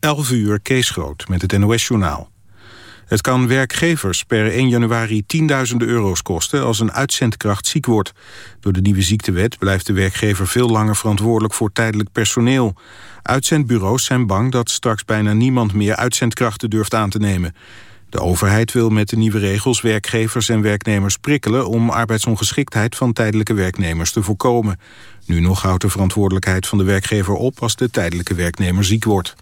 11 uur Kees Groot met het NOS-journaal. Het kan werkgevers per 1 januari tienduizenden euro's kosten... als een uitzendkracht ziek wordt. Door de nieuwe ziektewet blijft de werkgever veel langer verantwoordelijk... voor tijdelijk personeel. Uitzendbureaus zijn bang dat straks bijna niemand meer uitzendkrachten durft aan te nemen. De overheid wil met de nieuwe regels werkgevers en werknemers prikkelen... om arbeidsongeschiktheid van tijdelijke werknemers te voorkomen. Nu nog houdt de verantwoordelijkheid van de werkgever op... als de tijdelijke werknemer ziek wordt.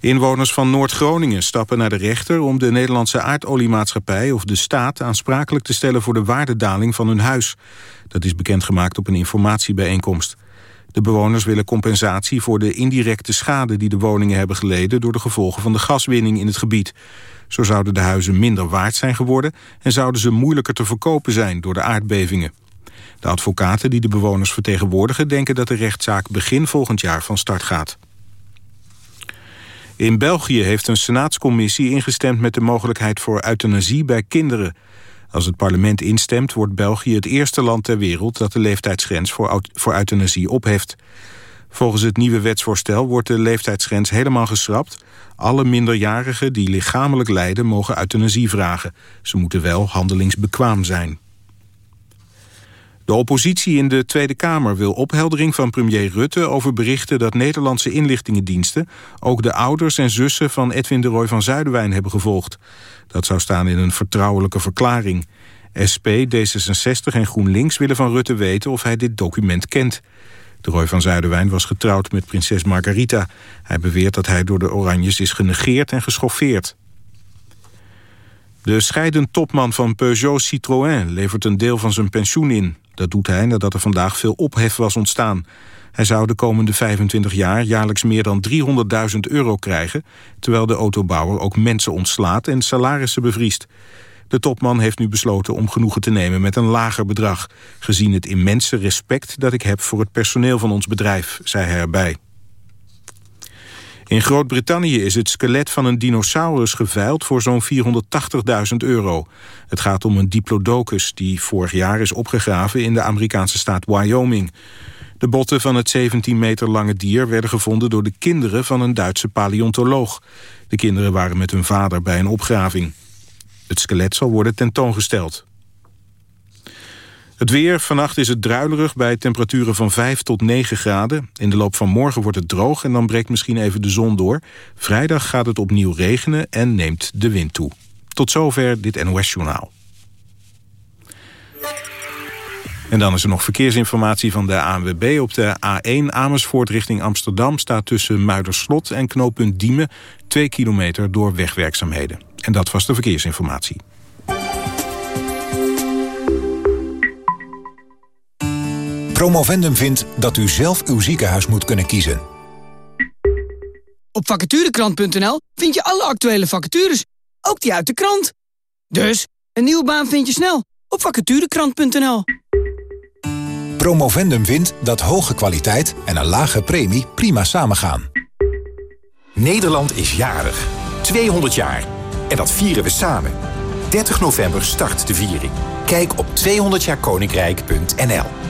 Inwoners van Noord-Groningen stappen naar de rechter om de Nederlandse aardoliemaatschappij of de staat aansprakelijk te stellen voor de waardedaling van hun huis. Dat is bekendgemaakt op een informatiebijeenkomst. De bewoners willen compensatie voor de indirecte schade die de woningen hebben geleden door de gevolgen van de gaswinning in het gebied. Zo zouden de huizen minder waard zijn geworden en zouden ze moeilijker te verkopen zijn door de aardbevingen. De advocaten die de bewoners vertegenwoordigen denken dat de rechtszaak begin volgend jaar van start gaat. In België heeft een senaatscommissie ingestemd met de mogelijkheid voor euthanasie bij kinderen. Als het parlement instemt wordt België het eerste land ter wereld dat de leeftijdsgrens voor, voor euthanasie opheft. Volgens het nieuwe wetsvoorstel wordt de leeftijdsgrens helemaal geschrapt. Alle minderjarigen die lichamelijk lijden mogen euthanasie vragen. Ze moeten wel handelingsbekwaam zijn. De oppositie in de Tweede Kamer wil opheldering van premier Rutte... over berichten dat Nederlandse inlichtingendiensten... ook de ouders en zussen van Edwin de Roy van Zuiderwijn hebben gevolgd. Dat zou staan in een vertrouwelijke verklaring. SP, D66 en GroenLinks willen van Rutte weten of hij dit document kent. De Roy van Zuiderwijn was getrouwd met prinses Margarita. Hij beweert dat hij door de Oranjes is genegeerd en geschoffeerd. De scheidend topman van Peugeot Citroën levert een deel van zijn pensioen in. Dat doet hij nadat er vandaag veel ophef was ontstaan. Hij zou de komende 25 jaar jaarlijks meer dan 300.000 euro krijgen... terwijl de autobouwer ook mensen ontslaat en salarissen bevriest. De topman heeft nu besloten om genoegen te nemen met een lager bedrag... gezien het immense respect dat ik heb voor het personeel van ons bedrijf, zei hij erbij. In Groot-Brittannië is het skelet van een dinosaurus geveild voor zo'n 480.000 euro. Het gaat om een diplodocus die vorig jaar is opgegraven in de Amerikaanse staat Wyoming. De botten van het 17 meter lange dier werden gevonden door de kinderen van een Duitse paleontoloog. De kinderen waren met hun vader bij een opgraving. Het skelet zal worden tentoongesteld. Het weer, vannacht is het druilerig bij temperaturen van 5 tot 9 graden. In de loop van morgen wordt het droog en dan breekt misschien even de zon door. Vrijdag gaat het opnieuw regenen en neemt de wind toe. Tot zover dit NOS-journaal. En dan is er nog verkeersinformatie van de ANWB. Op de A1 Amersfoort richting Amsterdam staat tussen Muiderslot en knooppunt Diemen... 2 kilometer door wegwerkzaamheden. En dat was de verkeersinformatie. Promovendum vindt dat u zelf uw ziekenhuis moet kunnen kiezen. Op vacaturekrant.nl vind je alle actuele vacatures, ook die uit de krant. Dus, een nieuwe baan vind je snel op vacaturekrant.nl. Promovendum vindt dat hoge kwaliteit en een lage premie prima samengaan. Nederland is jarig. 200 jaar. En dat vieren we samen. 30 november start de viering. Kijk op 200jaarkoninkrijk.nl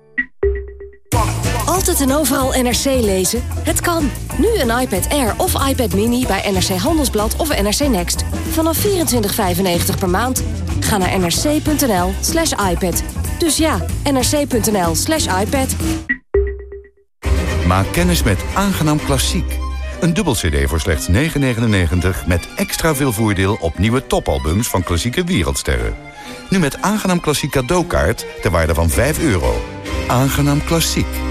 Altijd en overal NRC lezen? Het kan. Nu een iPad Air of iPad Mini bij NRC Handelsblad of NRC Next. Vanaf 24,95 per maand. Ga naar nrc.nl slash iPad. Dus ja, nrc.nl slash iPad. Maak kennis met Aangenaam Klassiek. Een dubbel cd voor slechts 9,99 met extra veel voordeel op nieuwe topalbums van klassieke wereldsterren. Nu met Aangenaam Klassiek cadeaukaart ter waarde van 5 euro. Aangenaam Klassiek.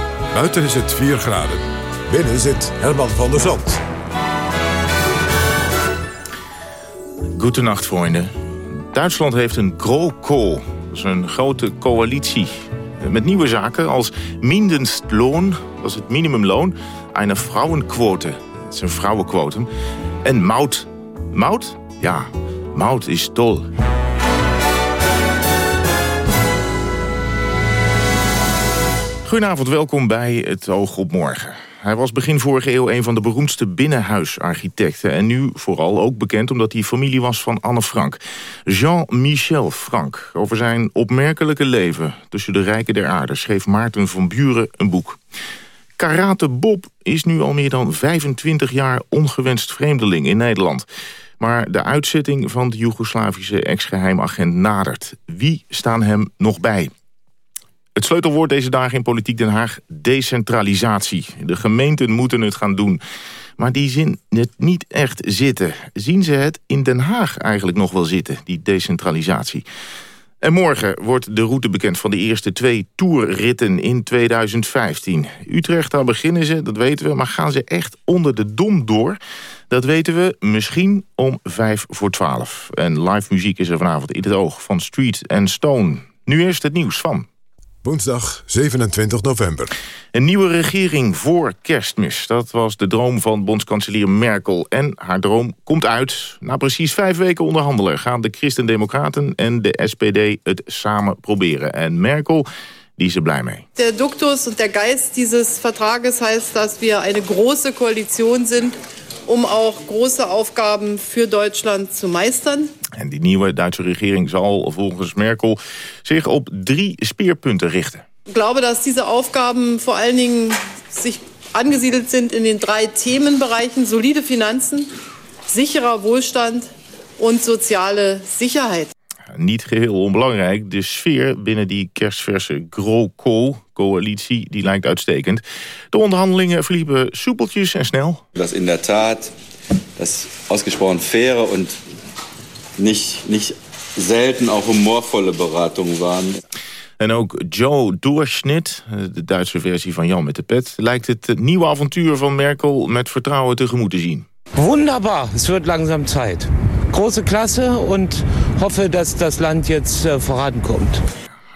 Buiten is het 4 graden. Binnen zit Herman van der Zand. Goedenacht, vrienden. Duitsland heeft een GroKo. Dat is een grote coalitie met nieuwe zaken als Mindestlohn, dat is het minimumloon, een vrouwenquote, dat is een vrouwenquotum, en Maut. Maut? Ja, Maut is dol. Goedenavond, welkom bij Het Oog op Morgen. Hij was begin vorige eeuw een van de beroemdste binnenhuisarchitecten... en nu vooral ook bekend omdat hij familie was van Anne Frank. Jean-Michel Frank. Over zijn opmerkelijke leven tussen de rijken der aarde... schreef Maarten van Buren een boek. Karate Bob is nu al meer dan 25 jaar ongewenst vreemdeling in Nederland. Maar de uitzetting van de Joegoslavische ex-geheimagent nadert. Wie staan hem nog bij? Het sleutelwoord deze dagen in Politiek Den Haag, decentralisatie. De gemeenten moeten het gaan doen. Maar die zien het niet echt zitten. Zien ze het in Den Haag eigenlijk nog wel zitten, die decentralisatie? En morgen wordt de route bekend van de eerste twee toerritten in 2015. Utrecht, daar beginnen ze, dat weten we. Maar gaan ze echt onder de dom door? Dat weten we misschien om vijf voor twaalf. En live muziek is er vanavond in het oog van Street and Stone. Nu eerst het nieuws van Woensdag 27 november. Een nieuwe regering voor kerstmis. Dat was de droom van bondskanselier Merkel. En haar droom komt uit. Na precies vijf weken onderhandelen gaan de Christen-Democraten en de SPD het samen proberen. En Merkel die is er blij mee. De Duktus en de Geist dieses Vertrages heißt, dass wir eine große Koalition sind om ook grote Aufgaben voor Duitsland te meistern. En die nieuwe Duitse regering zal volgens Merkel zich op drie speerpunten richten. Ik glaube, dat deze Aufgaben vor allen Dingen zich angesiedelt sind in den drei Themenbereichen solide Finanzen, sicherer Wohlstand en sociale Sicherheit niet geheel onbelangrijk. De sfeer binnen die kerstverse GroKo-coalitie die lijkt uitstekend. De onderhandelingen verliepen soepeltjes en snel. Dat in der Tat dat ausgesprochen faire en niet, niet selten ook humorvolle beratung waren. En ook Joe Doorschnitt, de Duitse versie van Jan met de pet... lijkt het nieuwe avontuur van Merkel met vertrouwen tegemoet te zien. Wunderbar, het wordt langzaam tijd große Klasse und hoffe, dass das Land jetzt äh, vorankommt.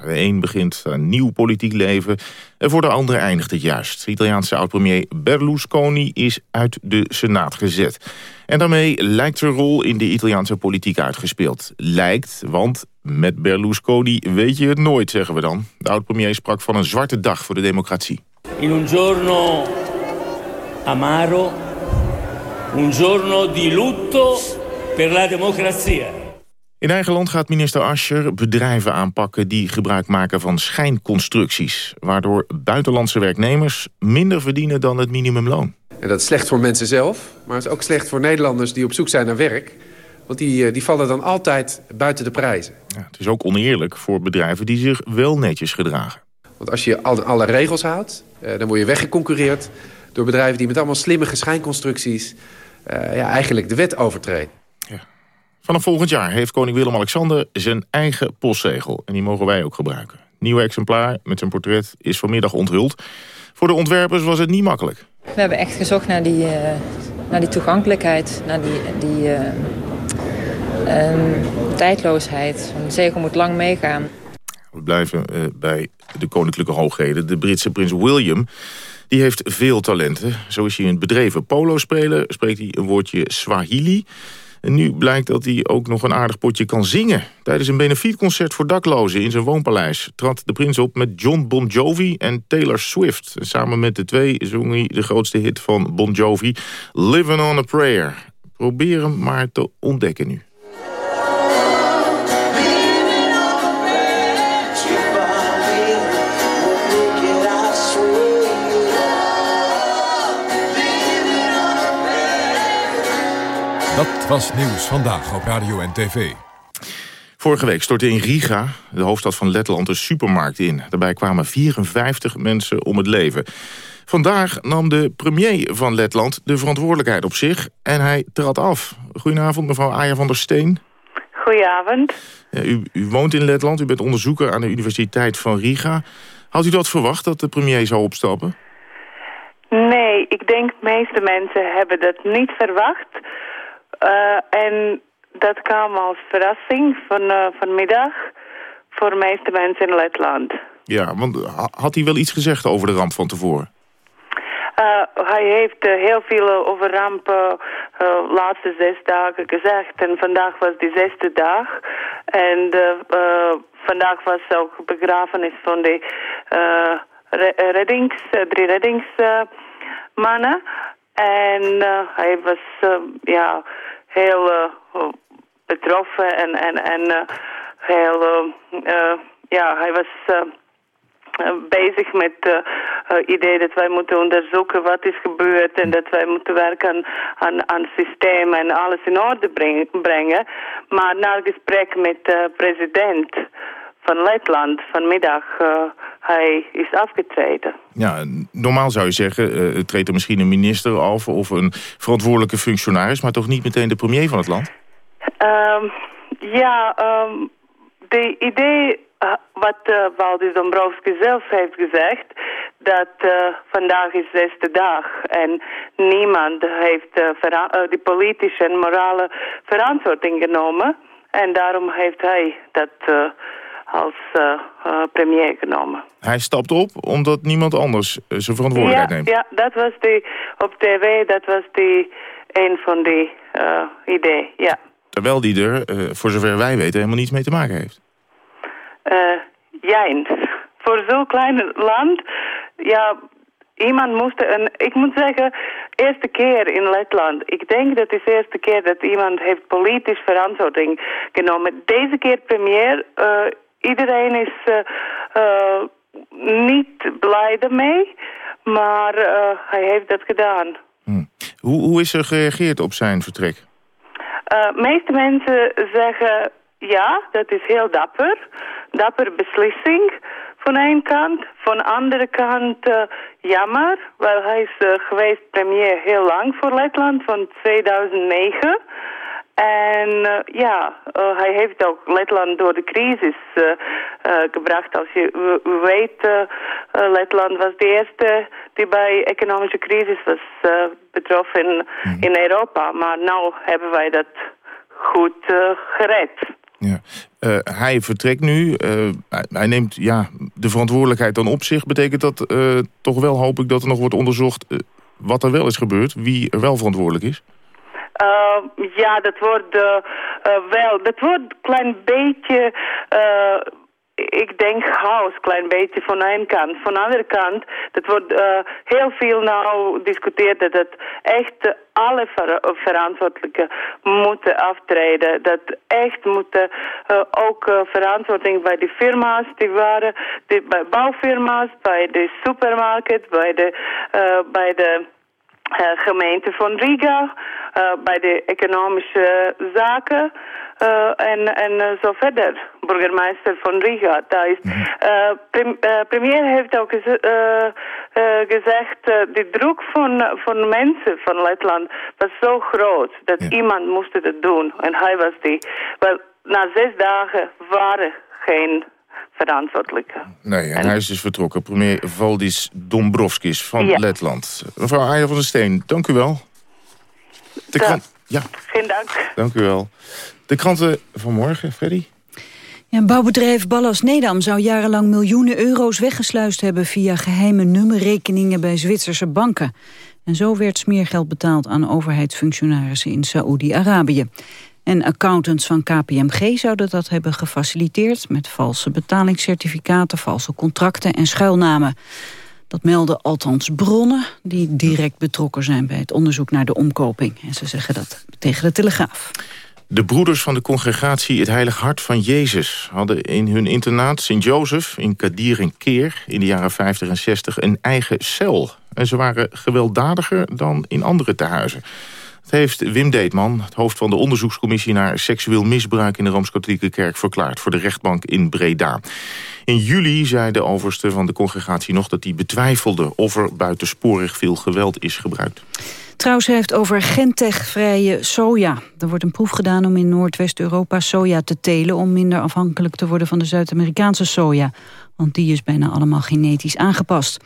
De een begint een nieuw politiek leven en voor de andere eindigt het juist. De Italiaanse oud-premier Berlusconi is uit de Senaat gezet. En daarmee lijkt zijn rol in de Italiaanse politiek uitgespeeld. Lijkt, want met Berlusconi weet je het nooit, zeggen we dan. De oud-premier sprak van een zwarte dag voor de democratie. In un giorno amaro, un giorno di lutto per la democrazia. In eigen land gaat minister Ascher bedrijven aanpakken die gebruik maken van schijnconstructies. Waardoor buitenlandse werknemers minder verdienen dan het minimumloon. En dat is slecht voor mensen zelf, maar het is ook slecht voor Nederlanders die op zoek zijn naar werk. Want die, eh, die vallen dan altijd buiten de prijzen. Ja, het is ook oneerlijk voor bedrijven die zich wel netjes gedragen. Want als je alle, alle regels houdt, eh, dan word je weggeconcurreerd... door bedrijven die met allemaal slimme schijnconstructies... Uh, ja, eigenlijk de wet overtreden. Vanaf volgend jaar heeft koning Willem-Alexander zijn eigen postzegel. En die mogen wij ook gebruiken. Nieuw exemplaar met zijn portret is vanmiddag onthuld. Voor de ontwerpers was het niet makkelijk. We hebben echt gezocht naar die, uh, naar die toegankelijkheid, naar die, die uh, um, tijdloosheid. Een zegel moet lang meegaan. We blijven uh, bij de koninklijke hoogheden. De Britse prins William die heeft veel talenten. Zo is hij een bedreven polo spelen, spreekt hij een woordje Swahili... En nu blijkt dat hij ook nog een aardig potje kan zingen. Tijdens een benefietconcert voor daklozen in zijn woonpaleis... trad de prins op met John Bon Jovi en Taylor Swift. Samen met de twee zong hij de grootste hit van Bon Jovi... Living on a Prayer. Probeer hem maar te ontdekken nu. Dat was Nieuws Vandaag op Radio en TV. Vorige week stortte in Riga, de hoofdstad van Letland, een supermarkt in. Daarbij kwamen 54 mensen om het leven. Vandaag nam de premier van Letland de verantwoordelijkheid op zich en hij trad af. Goedenavond, mevrouw Aya van der Steen. Goedenavond. U, u woont in Letland, u bent onderzoeker aan de Universiteit van Riga. Had u dat verwacht, dat de premier zou opstappen? Nee, ik denk de meeste mensen hebben dat niet verwacht. Uh, en dat kwam als verrassing van, uh, vanmiddag voor de meeste mensen in Letland. Ja, want had hij wel iets gezegd over de ramp van tevoren? Uh, hij heeft uh, heel veel over rampen de uh, laatste zes dagen gezegd. En vandaag was de zesde dag. En vandaag was ook begrafenis van de reddings, drie reddingsmannen. en hij was ja, heel betroffen en, en, en heel... ja, hij was uh, bezig met het uh, idee dat wij moeten onderzoeken wat is gebeurd en dat wij moeten werken aan, aan, aan het systeem en alles in orde brengen. Maar na het gesprek met de president van Letland vanmiddag, uh, hij is afgetreden. Ja, normaal zou je zeggen, uh, treedt er misschien een minister af of een verantwoordelijke functionaris, maar toch niet meteen de premier van het land? Um, ja, um, de idee uh, wat uh, Waldis Dombrovski zelf heeft gezegd, dat uh, vandaag is de zesde dag en niemand heeft de politische en morale verantwoording genomen. En daarom heeft hij dat als premier genomen. Hij stapt op omdat niemand anders zijn verantwoordelijkheid ja, neemt? Ja, dat was die, op tv, dat was die, een van die ideeën, ja. Terwijl die er, voor zover wij weten, helemaal niets mee te maken heeft. Uh, jijn. Voor zo'n klein land, ja, iemand moest... Een, ik moet zeggen, eerste keer in Letland. Ik denk dat het is de eerste keer dat iemand heeft politisch verantwoording genomen. Deze keer premier, uh, iedereen is uh, niet blij ermee, maar hij heeft dat gedaan. Hm. Hoe, hoe is er gereageerd op zijn vertrek? De meeste mensen zeggen, ja, dat is heel dapper dapper beslissing van één kant. Van de andere kant uh, jammer, want hij is uh, geweest premier heel lang voor Letland, van 2009. En uh, ja, hij heeft ook Letland door de crisis gebracht. Als je weet, Letland was de eerste die bij economische crisis was betroffen in, mm. in Europa. Maar nu hebben wij dat goed gered. Ja. Hij vertrekt nu. Hij neemt ja, de verantwoordelijkheid dan op zich. Betekent dat toch wel, hoop ik, dat er nog wordt onderzocht... wat er wel is gebeurd, wie er wel verantwoordelijk is? Ja, dat wordt wel... Dat wordt een klein beetje ik denk chaos, klein beetje van één kant. Van de andere kant, dat wordt uh, heel veel nou gediscuteerd dat echt alle ver verantwoordelijken moeten aftreden. Dat echt moeten uh, ook verantwoording bij de firma's die waren, die, bij bouwfirma's, bij de supermarkt, bij de, bij de gemeente van Riga, uh, bij de economische zaken uh, en, en zo verder. Burgemeester van Riga. Daar is, prim, premier heeft ook gezegd, de druk van, van mensen van Letland was zo groot dat ja. iemand moest het doen. En hij was die. Wel, na zes dagen waren geen verantwoordelijke. Nee, en, en, hij is dus vertrokken. Premier Valdis Dombrovskis van ja. Letland. Mevrouw Aya van der Steen, dank u wel. De krant... Ja. Geen dank. Dank u wel. De kranten van morgen, Freddy? Ja, bouwbedrijf Ballas Nedam zou jarenlang miljoenen euro's weggesluist hebben... via geheime nummerrekeningen bij Zwitserse banken. En zo werd smeergeld betaald aan overheidsfunctionarissen in Saoedi-Arabië. En accountants van KPMG zouden dat hebben gefaciliteerd... met valse betalingscertificaten, valse contracten en schuilnamen. Dat melden althans bronnen die direct betrokken zijn... bij het onderzoek naar de omkoping. En ze zeggen dat tegen de Telegraaf. De broeders van de congregatie Het Heilig Hart van Jezus... hadden in hun internaat Sint-Jozef in Kadir en Keer... in de jaren 50 en 60 een eigen cel. En ze waren gewelddadiger dan in andere tehuizen. Het heeft Wim Deetman, het hoofd van de onderzoekscommissie... naar seksueel misbruik in de Rooms-Katholieke Kerk verklaard... voor de rechtbank in Breda. In juli zei de overste van de congregatie nog dat hij betwijfelde... of er buitensporig veel geweld is gebruikt. Trouwens heeft over gentechvrije soja. Er wordt een proef gedaan om in Noordwest-Europa soja te telen... om minder afhankelijk te worden van de Zuid-Amerikaanse soja. Want die is bijna allemaal genetisch aangepast.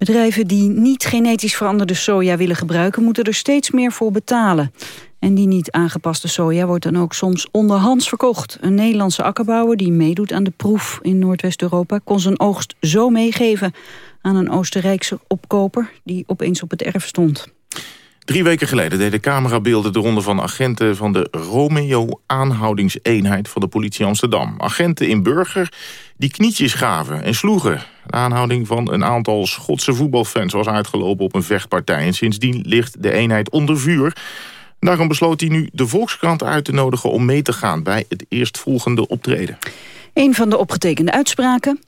Bedrijven die niet genetisch veranderde soja willen gebruiken... moeten er steeds meer voor betalen. En die niet aangepaste soja wordt dan ook soms onderhands verkocht. Een Nederlandse akkerbouwer die meedoet aan de proef in Noordwest-Europa... kon zijn oogst zo meegeven aan een Oostenrijkse opkoper... die opeens op het erf stond. Drie weken geleden deden camerabeelden de ronde van agenten van de Romeo-aanhoudingseenheid van de politie Amsterdam. Agenten in Burger die knietjes gaven en sloegen. De aanhouding van een aantal Schotse voetbalfans was uitgelopen op een vechtpartij. En sindsdien ligt de eenheid onder vuur. Daarom besloot hij nu de Volkskrant uit te nodigen om mee te gaan bij het eerstvolgende optreden. Een van de opgetekende uitspraken.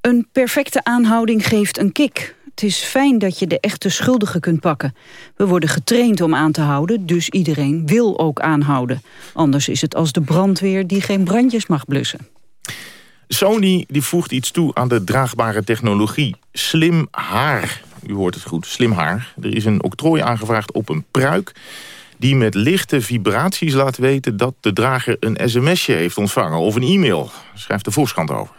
Een perfecte aanhouding geeft een kick. Het is fijn dat je de echte schuldigen kunt pakken. We worden getraind om aan te houden, dus iedereen wil ook aanhouden. Anders is het als de brandweer die geen brandjes mag blussen. Sony die voegt iets toe aan de draagbare technologie. Slim haar. U hoort het goed, slim haar. Er is een octrooi aangevraagd op een pruik die met lichte vibraties laat weten dat de drager een sms'je heeft ontvangen of een e-mail. Schrijft de Volkskrant over.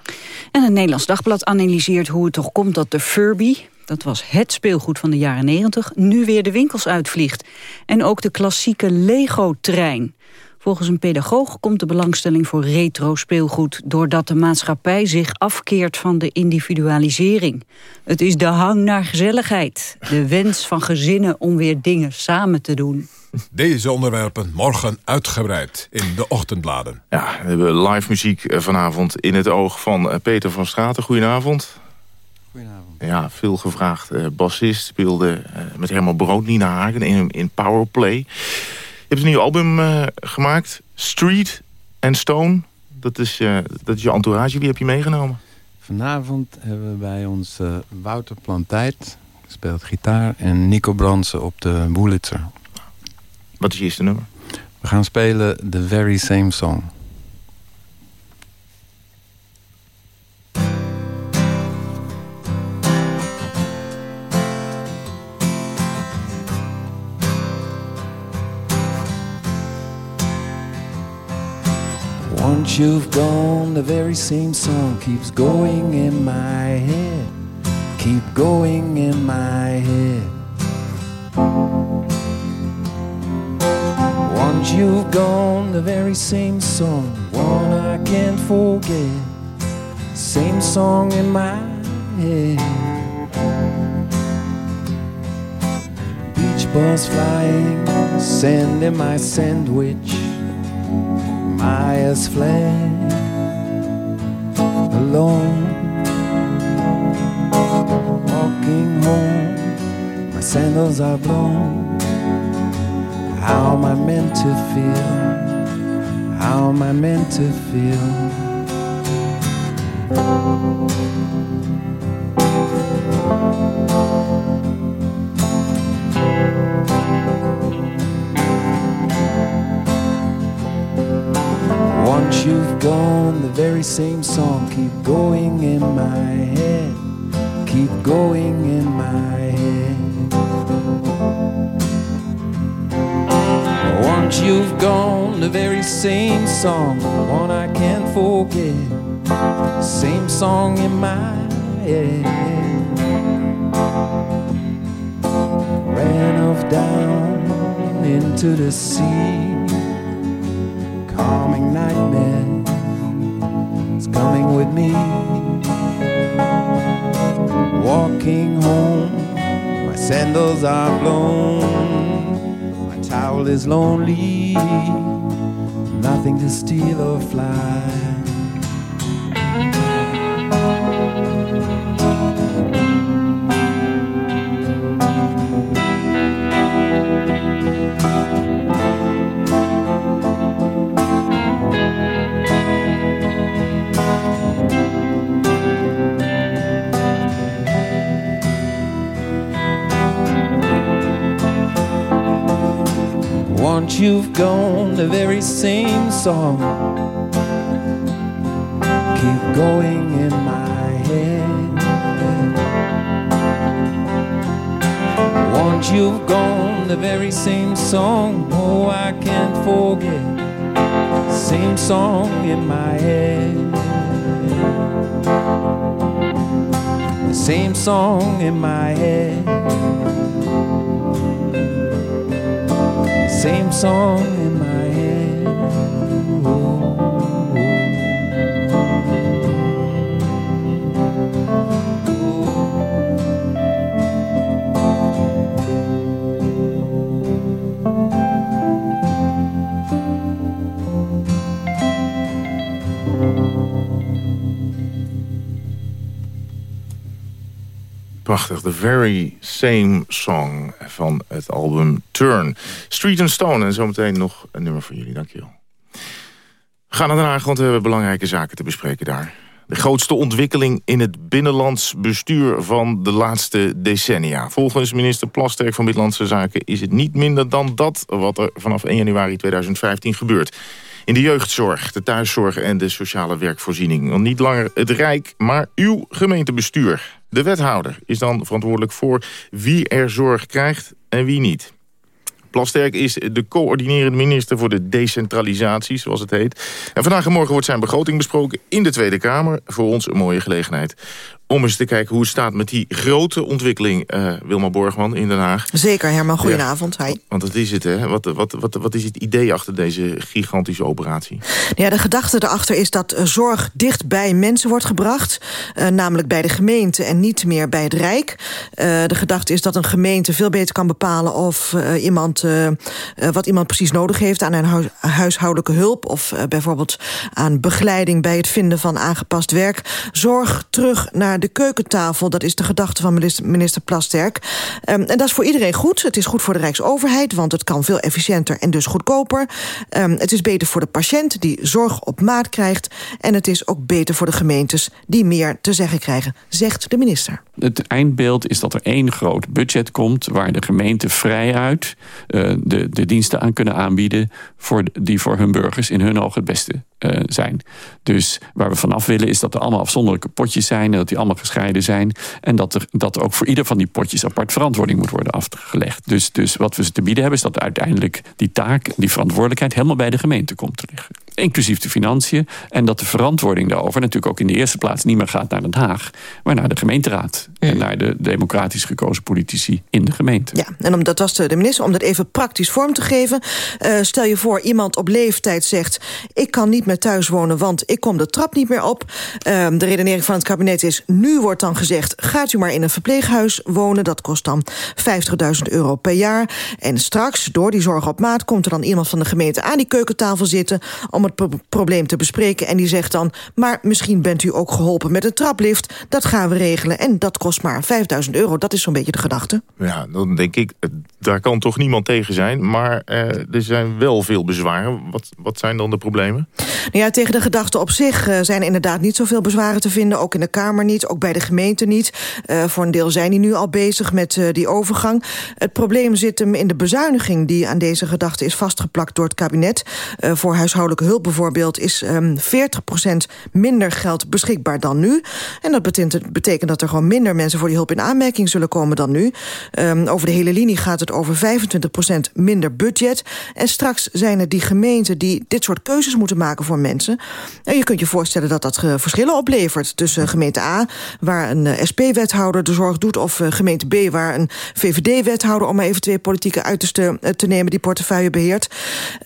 En het Nederlands Dagblad analyseert hoe het toch komt dat de Furby, dat was het speelgoed van de jaren 90, nu weer de winkels uitvliegt. En ook de klassieke Lego-trein. Volgens een pedagoog komt de belangstelling voor retro speelgoed... doordat de maatschappij zich afkeert van de individualisering. Het is de hang naar gezelligheid. De wens van gezinnen om weer dingen samen te doen. Deze onderwerpen morgen uitgebreid in de ochtendbladen. Ja, we hebben live muziek eh, vanavond in het oog van eh, Peter van Straten. Goedenavond. Goedenavond. Ja, veel gevraagd. Uh, bassist speelde uh, met Herman Brood, Nina Hagen in, in Powerplay. Je hebt een nieuw album uh, gemaakt, Street and Stone. Dat is, dat is je entourage. Wie heb je meegenomen? Vanavond hebben we bij ons Wouter Plantijt, speelt gitaar... en Nico Bransen op de Wurlitzer. Wat is je eerste nummer? We gaan spelen The Very Same Song. Once you've gone, the very same song keeps going in my head. Keep going in my head. Once you've gone, the very same song, one I can't forget. Same song in my head. Beach bus flying, sending my sandwich. Maya's flag alone. Walking home, my sandals are blown. How am I meant to feel? How am I meant to feel? You've gone, the very same song keep going in my head, keep going in my head. Once you've gone, the very same song, the one I can't forget, same song in my head. Ran off down into the sea calming nightmare is coming with me. Walking home, my sandals are blown, my towel is lonely, nothing to steal or fly. You've gone, the very same song keep going in my head. Once you've gone, the very same song, oh I can't forget. Same song in my head. The same song in my head. Same song Prachtig, The Very Same Song van het album Turn. Street and Stone en zometeen nog een nummer voor jullie, dankjewel. We gaan naar Den Haag, want we hebben belangrijke zaken te bespreken daar. De grootste ontwikkeling in het binnenlands bestuur van de laatste decennia. Volgens minister Plasterk van Binnenlandse Zaken is het niet minder dan dat... wat er vanaf 1 januari 2015 gebeurt. In de jeugdzorg, de thuiszorg en de sociale werkvoorziening. Niet langer het Rijk, maar uw gemeentebestuur. De wethouder is dan verantwoordelijk voor wie er zorg krijgt en wie niet. Plasterk is de coördinerende minister voor de decentralisatie, zoals het heet. En vandaag en morgen wordt zijn begroting besproken in de Tweede Kamer. Voor ons een mooie gelegenheid om eens te kijken hoe het staat met die grote ontwikkeling, uh, Wilma Borgman, in Den Haag. Zeker, Herman. Goedenavond. Ja, want dat is het, hè? Wat, wat, wat, wat is het idee achter deze gigantische operatie? Ja, de gedachte erachter is dat zorg dicht bij mensen wordt gebracht. Uh, namelijk bij de gemeente en niet meer bij het Rijk. Uh, de gedachte is dat een gemeente veel beter kan bepalen... of iemand, wat iemand precies nodig heeft aan een huis, huishoudelijke hulp... of bijvoorbeeld aan begeleiding bij het vinden van aangepast werk. Zorg terug naar de keukentafel. Dat is de gedachte van minister Plasterk. Um, en dat is voor iedereen goed. Het is goed voor de Rijksoverheid, want het kan veel efficiënter en dus goedkoper. Um, het is beter voor de patiënt die zorg op maat krijgt. En het is ook beter voor de gemeentes die meer te zeggen krijgen, zegt de minister. Het eindbeeld is dat er één groot budget komt... waar de gemeenten vrijuit uh, de, de diensten aan kunnen aanbieden... Voor, die voor hun burgers in hun ogen het beste uh, zijn. Dus waar we vanaf willen is dat er allemaal afzonderlijke potjes zijn... en dat die allemaal gescheiden zijn. En dat er, dat ook voor ieder van die potjes apart verantwoording moet worden afgelegd. Dus, dus wat we ze te bieden hebben is dat uiteindelijk die taak, die verantwoordelijkheid... helemaal bij de gemeente komt te liggen. Inclusief de financiën. En dat de verantwoording daarover natuurlijk ook in de eerste plaats... niet meer gaat naar Den Haag, maar naar de gemeenteraad. En naar de democratisch gekozen politici in de gemeente. Ja, en omdat was de minister, om dat even praktisch vorm te geven. Uh, stel je voor, iemand op leeftijd zegt... ik kan niet meer thuis wonen, want ik kom de trap niet meer op. Uh, de redenering van het kabinet is... nu wordt dan gezegd, gaat u maar in een verpleeghuis wonen. Dat kost dan 50.000 euro per jaar. En straks, door die zorg op maat... komt er dan iemand van de gemeente aan die keukentafel zitten... om het pro probleem te bespreken. En die zegt dan, maar misschien bent u ook geholpen met een traplift. Dat gaan we regelen en dat kost maar 5000 euro. Dat is zo'n beetje de gedachte. Ja, dan denk ik, daar kan toch niemand tegen zijn. Maar eh, er zijn wel veel bezwaren. Wat, wat zijn dan de problemen? Nou ja, tegen de gedachte op zich uh, zijn inderdaad niet zoveel bezwaren te vinden. Ook in de Kamer niet, ook bij de gemeente niet. Uh, voor een deel zijn die nu al bezig met uh, die overgang. Het probleem zit hem in de bezuiniging die aan deze gedachte is vastgeplakt door het kabinet. Voor huishoudelijke hulp bijvoorbeeld is um, 40% minder geld beschikbaar dan nu. En dat betekent, betekent dat er gewoon minder mensen voor die hulp in aanmerking zullen komen dan nu. Um, over de hele linie gaat het over 25% minder budget. En straks zijn het die gemeenten die dit soort keuzes moeten maken voor mensen. En je kunt je voorstellen dat dat verschillen oplevert tussen gemeente A, waar een SP-wethouder de zorg doet, of gemeente B, waar een VVD-wethouder, om maar even twee politieke uitersten te nemen, die portefeuille beheert.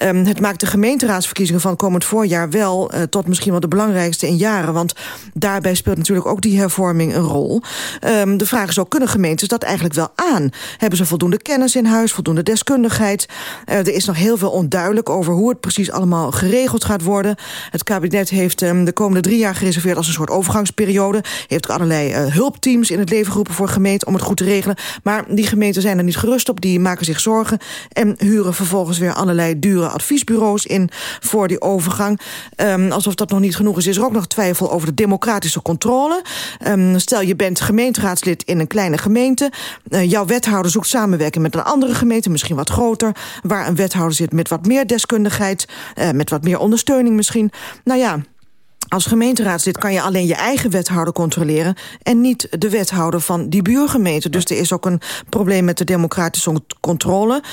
Um, het maakt de gemeenteraadsverkiezingen van komend voorjaar wel uh, tot misschien wel de belangrijkste in jaren, want daarbij speelt natuurlijk ook die hervorming een rol. Um, de vraag is ook, kunnen gemeentes dat eigenlijk wel aan? Hebben ze voldoende kennis in huis, voldoende deskundigheid? Uh, er is nog heel veel onduidelijk over hoe het precies allemaal geregeld gaat worden. Het kabinet heeft um, de komende drie jaar gereserveerd als een soort overgangsperiode. Heeft ook allerlei uh, hulpteams in het leven geroepen voor gemeenten om het goed te regelen. Maar die gemeenten zijn er niet gerust op, die maken zich zorgen en huren vervolgens weer allerlei dure adviesbureaus in voor die overgang. Um, alsof dat nog niet genoeg is, is er ook nog twijfel over de democratische controle. Um, stel, je bent gemeenteraadslid in een kleine gemeente. Uh, jouw wethouder zoekt samenwerking met een andere gemeente, misschien wat groter, waar een wethouder zit met wat meer deskundigheid, uh, met wat meer ondersteuning misschien. Nou ja, als gemeenteraadslid kan je alleen je eigen wethouder controleren... en niet de wethouder van die buurgemeente. Dus er is ook een probleem met de democratische controle.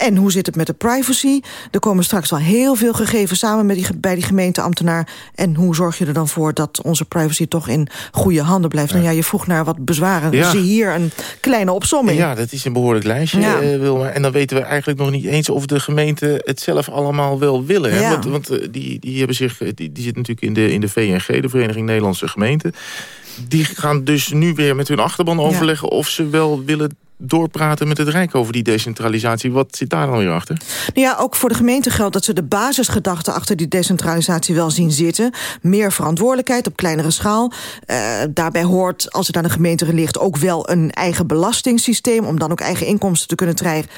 En hoe zit het met de privacy? Er komen straks al heel veel gegevens samen met die, bij die gemeenteambtenaar. En hoe zorg je er dan voor dat onze privacy toch in goede handen blijft? Ja. Nou ja, je vroeg naar wat bezwaren. Ja. Zie hier een kleine opsomming. Ja, dat is een behoorlijk lijstje, ja. uh, Wilma. En dan weten we eigenlijk nog niet eens of de gemeente het zelf allemaal wel willen. Hè? Want, want uh, die, die, hebben zich, die, die zit natuurlijk in de, in de VNG, de Vereniging Nederlandse Gemeenten. Die gaan dus nu weer met hun achterban overleggen of ze wel willen doorpraten met het Rijk over die decentralisatie. Wat zit daar dan weer achter? Nou ja, ook voor de gemeente geldt dat ze de basisgedachten achter die decentralisatie wel zien zitten. Meer verantwoordelijkheid op kleinere schaal. Uh, daarbij hoort, als het aan de gemeente ligt, ook wel een eigen belastingssysteem... om dan ook eigen inkomsten te kunnen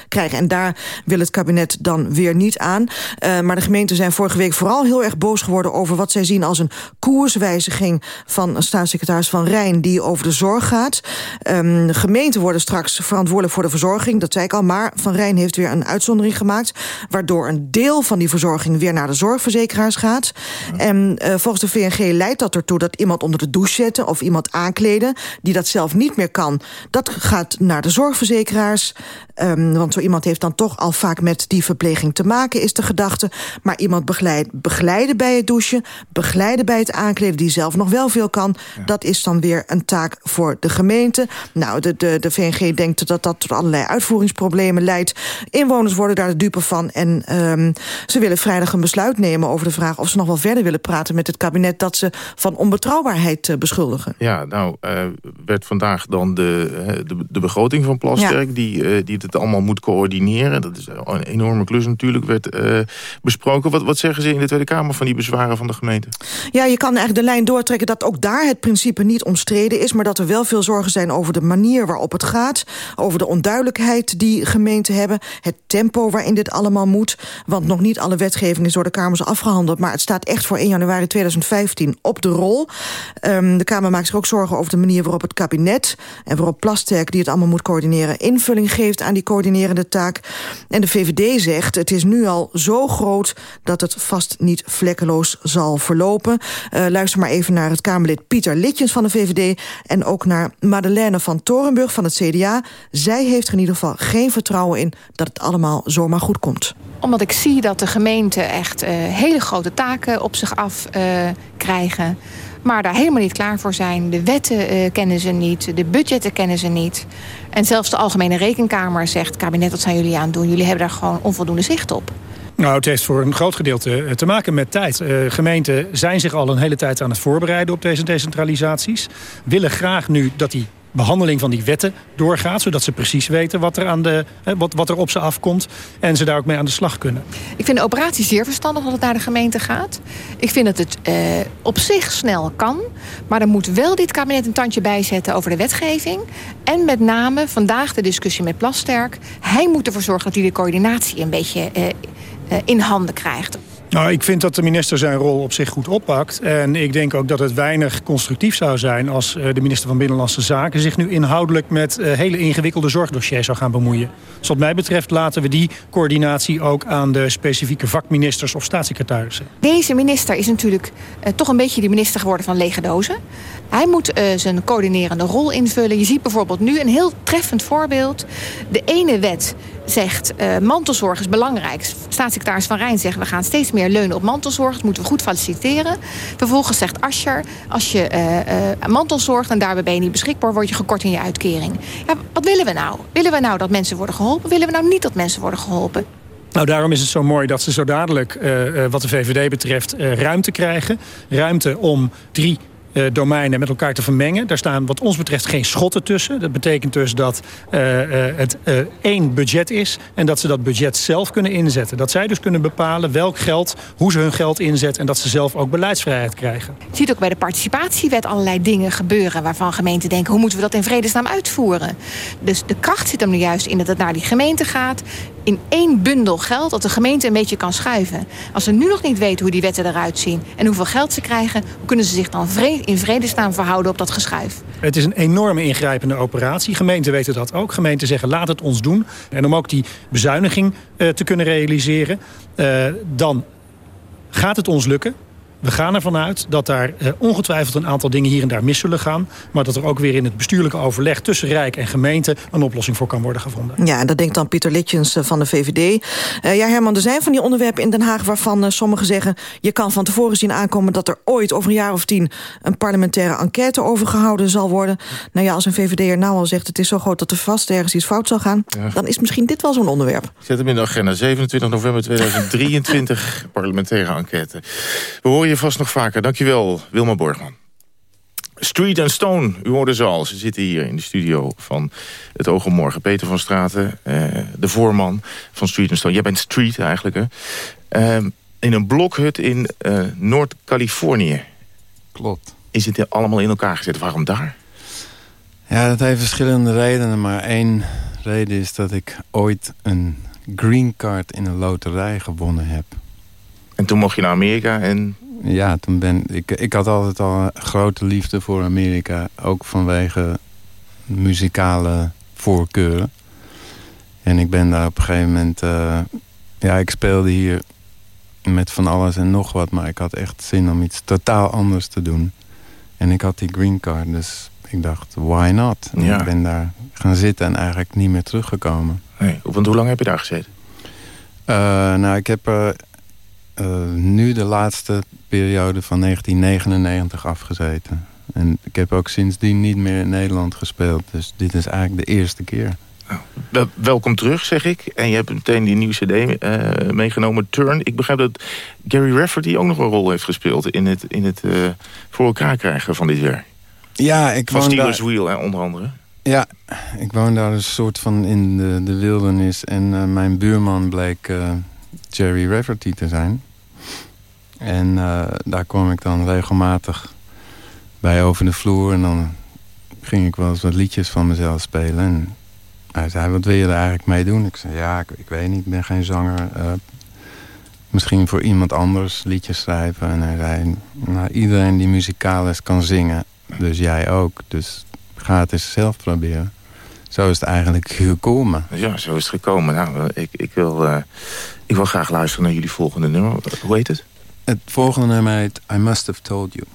krijgen. En daar wil het kabinet dan weer niet aan. Uh, maar de gemeenten zijn vorige week vooral heel erg boos geworden... over wat zij zien als een koerswijziging van staatssecretaris Van Rijn... die over de zorg gaat. Um, gemeenten worden straks verantwoordelijk voor de verzorging, dat zei ik al. Maar Van Rijn heeft weer een uitzondering gemaakt... waardoor een deel van die verzorging weer naar de zorgverzekeraars gaat. Ja. En uh, volgens de VNG leidt dat ertoe dat iemand onder de douche zetten... of iemand aankleden die dat zelf niet meer kan. Dat gaat naar de zorgverzekeraars. Um, want zo iemand heeft dan toch al vaak met die verpleging te maken, is de gedachte. Maar iemand begeleid, begeleiden bij het douchen, begeleiden bij het aankleden... die zelf nog wel veel kan, ja. dat is dan weer een taak voor de gemeente. Nou, de, de, de VNG denkt dat dat tot allerlei uitvoeringsproblemen leidt. Inwoners worden daar de dupe van. En um, ze willen vrijdag een besluit nemen over de vraag... of ze nog wel verder willen praten met het kabinet... dat ze van onbetrouwbaarheid uh, beschuldigen. Ja, nou, uh, werd vandaag dan de, de, de begroting van Plasterk... Ja. Die, uh, die het allemaal moet coördineren. Dat is een enorme klus natuurlijk, werd besproken. Wat, wat zeggen ze in de Tweede Kamer van die bezwaren van de gemeente? Ja, je kan eigenlijk de lijn doortrekken dat ook daar het principe niet omstreden is... maar dat er wel veel zorgen zijn over de manier waarop het gaat over de onduidelijkheid die gemeenten hebben... het tempo waarin dit allemaal moet. Want nog niet alle wetgeving is door de Kamers afgehandeld... maar het staat echt voor 1 januari 2015 op de rol. Um, de Kamer maakt zich ook zorgen over de manier waarop het kabinet... en waarop Plasterk, die het allemaal moet coördineren... invulling geeft aan die coördinerende taak. En de VVD zegt, het is nu al zo groot... dat het vast niet vlekkeloos zal verlopen. Uh, luister maar even naar het Kamerlid Pieter Litjens van de VVD... en ook naar Madeleine van Torenburg van het CDA. Zij heeft er in ieder geval geen vertrouwen in dat het allemaal zomaar goed komt. Omdat ik zie dat de gemeenten echt uh, hele grote taken op zich af uh, krijgen maar daar helemaal niet klaar voor zijn. De wetten uh, kennen ze niet, de budgetten kennen ze niet. En zelfs de Algemene Rekenkamer zegt... kabinet, wat zijn jullie aan het doen? Jullie hebben daar gewoon onvoldoende zicht op. Nou, het heeft voor een groot gedeelte te maken met tijd. Uh, gemeenten zijn zich al een hele tijd aan het voorbereiden op deze decentralisaties. Willen graag nu dat die behandeling van die wetten doorgaat... zodat ze precies weten wat er, aan de, wat, wat er op ze afkomt... en ze daar ook mee aan de slag kunnen. Ik vind de operatie zeer verstandig dat het naar de gemeente gaat. Ik vind dat het uh, op zich snel kan. Maar er moet wel dit kabinet een tandje bijzetten over de wetgeving. En met name vandaag de discussie met Plasterk. Hij moet ervoor zorgen dat hij de coördinatie een beetje uh, uh, in handen krijgt. Nou, ik vind dat de minister zijn rol op zich goed oppakt. En ik denk ook dat het weinig constructief zou zijn... als de minister van Binnenlandse Zaken zich nu inhoudelijk... met hele ingewikkelde zorgdossiers zou gaan bemoeien. Dus wat mij betreft laten we die coördinatie ook aan de specifieke vakministers of staatssecretarissen. Deze minister is natuurlijk uh, toch een beetje de minister geworden van lege dozen. Hij moet zijn coördinerende rol invullen. Je ziet bijvoorbeeld nu een heel treffend voorbeeld. De ene wet zegt uh, mantelzorg is belangrijk. Staatssecretaris Van Rijn zegt we gaan steeds meer leunen op mantelzorg. Dat moeten we goed faciliteren. Vervolgens zegt Ascher als je uh, uh, mantelzorgt en daarbij ben je niet beschikbaar... word je gekort in je uitkering. Ja, wat willen we nou? Willen we nou dat mensen worden geholpen? Willen we nou niet dat mensen worden geholpen? Nou, daarom is het zo mooi dat ze zo dadelijk, wat de VVD betreft, ruimte krijgen. Ruimte om drie uh, domeinen met elkaar te vermengen. Daar staan wat ons betreft geen schotten tussen. Dat betekent dus dat uh, uh, het één budget is... en dat ze dat budget zelf kunnen inzetten. Dat zij dus kunnen bepalen welk geld, hoe ze hun geld inzetten... en dat ze zelf ook beleidsvrijheid krijgen. Je ziet ook bij de participatiewet allerlei dingen gebeuren... waarvan gemeenten denken, hoe moeten we dat in vredesnaam uitvoeren? Dus de kracht zit hem nu juist in dat het naar die gemeente gaat in één bundel geld dat de gemeente een beetje kan schuiven. Als ze nu nog niet weten hoe die wetten eruit zien en hoeveel geld ze krijgen, hoe kunnen ze zich dan in vredesnaam verhouden op dat geschuif? Het is een enorme ingrijpende operatie. Gemeenten weten dat ook. Gemeenten zeggen laat het ons doen. En om ook die bezuiniging uh, te kunnen realiseren, uh, dan gaat het ons lukken. We gaan ervan uit dat daar eh, ongetwijfeld een aantal dingen hier en daar mis zullen gaan. Maar dat er ook weer in het bestuurlijke overleg tussen Rijk en gemeente een oplossing voor kan worden gevonden. Ja, en dat denkt dan Pieter Litjens eh, van de VVD. Uh, eh, ja, Herman, er zijn van die onderwerpen in Den Haag waarvan uh, sommigen zeggen... je kan van tevoren zien aankomen dat er ooit over een jaar of tien... een parlementaire enquête over gehouden zal worden. Nou ja, als een VVD'er nou al zegt het is zo groot dat er vast ergens iets fout zal gaan... dan is misschien dit wel zo'n onderwerp. Zet hem in de agenda. 27 november 2023, parlementaire enquête. We horen je vast nog vaker. Dankjewel, Wilma Borgman. Street and Stone, u hoorde ze al. Ze zitten hier in de studio van het Oog Morgen. Peter van Straten, eh, de voorman van Street and Stone. Jij bent street eigenlijk, hè? Uh, in een blokhut in uh, Noord-Californië. Klopt. Is het allemaal in elkaar gezet? Waarom daar? Ja, dat heeft verschillende redenen. Maar één reden is dat ik ooit een green card in een loterij gewonnen heb. En toen mocht je naar Amerika en... Ja, toen ben ik... Ik had altijd al een grote liefde voor Amerika. Ook vanwege muzikale voorkeuren. En ik ben daar op een gegeven moment... Uh, ja, ik speelde hier met van alles en nog wat. Maar ik had echt zin om iets totaal anders te doen. En ik had die green card, dus ik dacht, why not? En ik ben daar gaan zitten en eigenlijk niet meer teruggekomen. Nee, want hoe lang heb je daar gezeten? Uh, nou, ik heb... Uh, uh, nu de laatste periode van 1999 afgezeten. En ik heb ook sindsdien niet meer in Nederland gespeeld. Dus dit is eigenlijk de eerste keer. Oh, welkom terug, zeg ik. En je hebt meteen die nieuwe cd uh, meegenomen, Turn. Ik begrijp dat Gary Rafferty ook nog een rol heeft gespeeld... in het, in het uh, voor elkaar krijgen van dit werk. Ja, ik Van Steelers daar... Wheel, hè, onder andere. Ja, ik woon daar een soort van in de, de wildernis. En mijn buurman bleek Jerry Rafferty te zijn. En uh, daar kwam ik dan regelmatig bij over de vloer. En dan ging ik wel eens wat liedjes van mezelf spelen. En hij zei, wat wil je er eigenlijk mee doen? Ik zei, ja, ik, weet niet, ik ben geen zanger. Uh, misschien voor iemand anders liedjes schrijven. En hij zei, nou, iedereen die muzikaal is kan zingen. Dus jij ook. Dus ga het eens zelf proberen. Zo is het eigenlijk gekomen. Ja, zo is het gekomen. Nou, ik, ik, wil, uh, ik wil graag luisteren naar jullie volgende nummer. Hoe heet het? Het volgende nummer heet I Must Have Told You.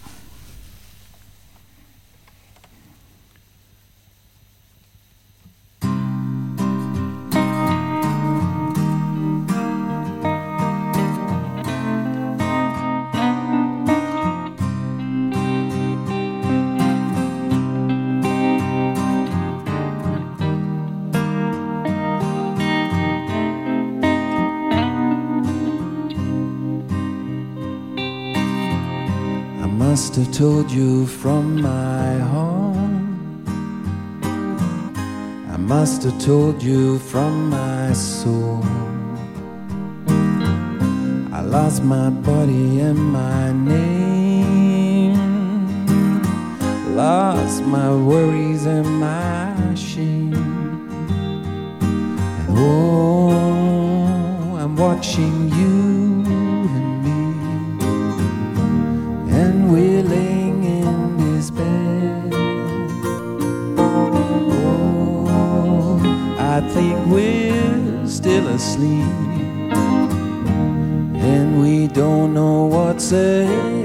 Have told you from my home. I must have told you from my soul. I lost my body and my name, lost my worries and my shame. And oh, I'm watching you in this bed. Oh, I think we're still asleep, and we don't know what's ahead.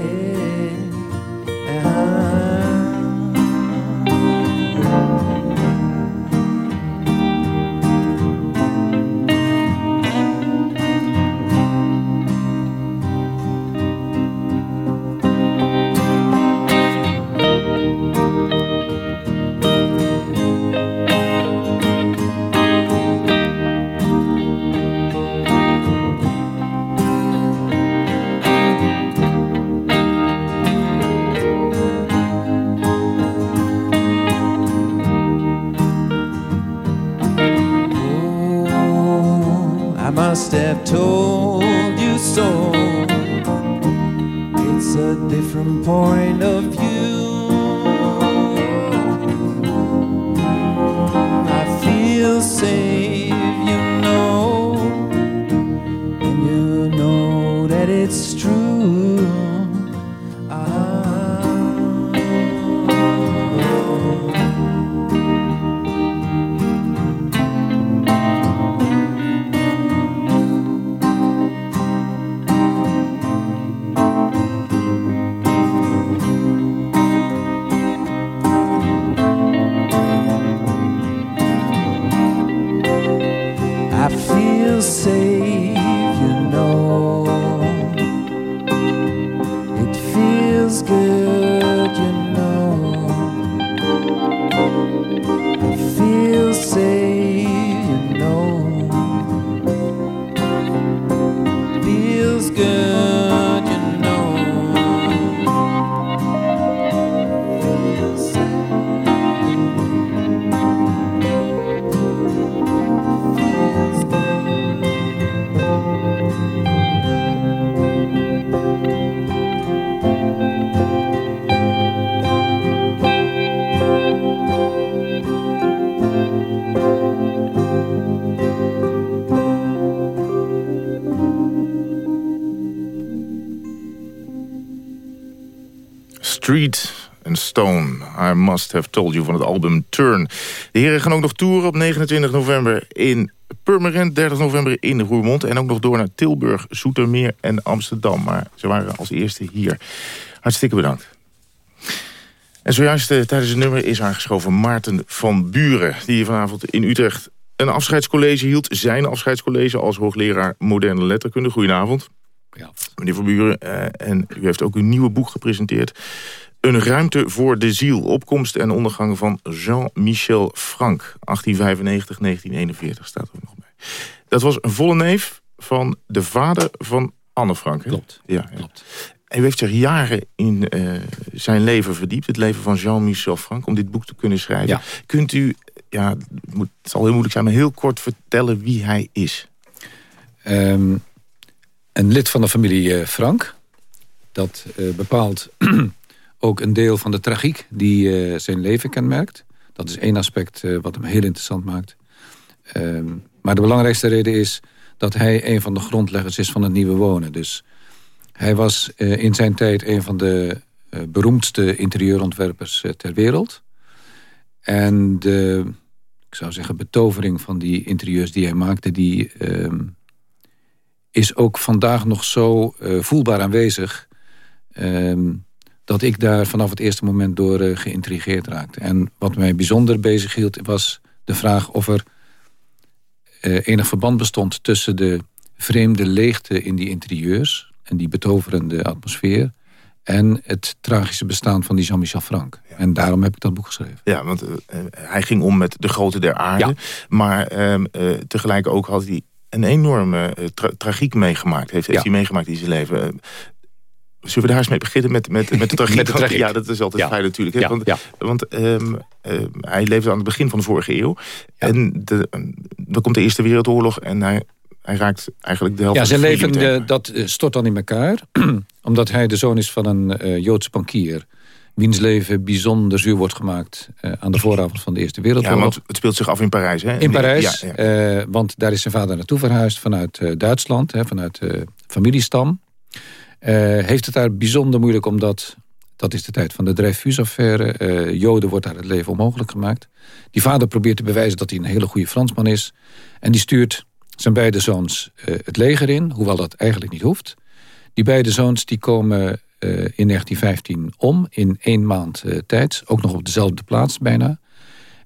Street and Stone, I Must Have Told You van het album Turn. De heren gaan ook nog toeren op 29 november in Purmerend, 30 november in Roermond... en ook nog door naar Tilburg, Zoetermeer en Amsterdam. Maar ze waren als eerste hier. Hartstikke bedankt. En zojuist eh, tijdens het nummer is aangeschoven Maarten van Buren... die vanavond in Utrecht een afscheidscollege hield. Zijn afscheidscollege als hoogleraar moderne letterkunde. Goedenavond. Meneer Van Buren, eh, en u heeft ook uw nieuwe boek gepresenteerd. Een ruimte voor de ziel. Opkomst en ondergang van Jean-Michel Frank. 1895-1941 staat er nog bij. Dat was een volle neef van de vader van Anne Frank. Hè? Klopt. Ja, ja. Klopt. En u heeft zich jaren in eh, zijn leven verdiept. Het leven van Jean-Michel Frank. Om dit boek te kunnen schrijven. Kunt u, ja, het, moet, het zal heel moeilijk zijn... maar heel kort vertellen wie hij is. Ehm, een lid van de familie eh, Frank. Dat eh, bepaalt ook een deel van de tragiek die eh, zijn leven kenmerkt. Dat is één aspect wat hem heel interessant maakt. Ehm, maar de belangrijkste reden is dat hij een van de grondleggers is van het nieuwe wonen. Dus hij was in zijn tijd een van de beroemdste interieurontwerpers ter wereld. En de, ik zou zeggen, betovering van die interieurs die hij maakte... die ehm, is ook vandaag nog zo uh, voelbaar aanwezig... Um, dat ik daar vanaf het eerste moment door uh, geïntrigeerd raakte. En wat mij bijzonder bezig hield was de vraag of er uh, enig verband bestond... tussen de vreemde leegte in die interieurs... en die betoverende atmosfeer... en het tragische bestaan van die Jean-Michel Frank. En daarom heb ik dat boek geschreven. Ja, want hij ging om met de grootte der aarde. Maar ehm, tegelijk ook had hij een enorme uh, tragiek meegemaakt. Heeft, heeft hij meegemaakt in zijn leven. Uh, zullen we daar eens mee beginnen met, met, met de tragiek? met de tragiek. Ja, dat is altijd ja. fijn natuurlijk. Ja, want want um, uh, hij leefde aan het begin van de vorige eeuw. En de, dan komt de Eerste Wereldoorlog en hij, hij raakt eigenlijk de helft ja, zijn leven dat stort dan in elkaar. omdat hij de zoon is van een Joodse bankier wiens leven bijzonder zuur wordt gemaakt... Uh, aan de vooravond van de Eerste Wereldoorlog. Ja, want het speelt zich af in Parijs, hè? In Parijs, ja, ja. Uh, want daar is zijn vader naartoe verhuisd vanuit uh, Duitsland... Hè, vanuit de familiestam. heeft het daar bijzonder moeilijk omdat... dat is de tijd van de Dreyfus-affaire. Joden wordt daar het leven onmogelijk gemaakt. Die vader probeert te bewijzen dat hij een hele goede Fransman is. En die stuurt zijn beide zoons het leger in, hoewel dat eigenlijk niet hoeft. Die beide zoons die komen in 1915 om, in één maand uh, tijd. Ook nog op dezelfde plaats bijna.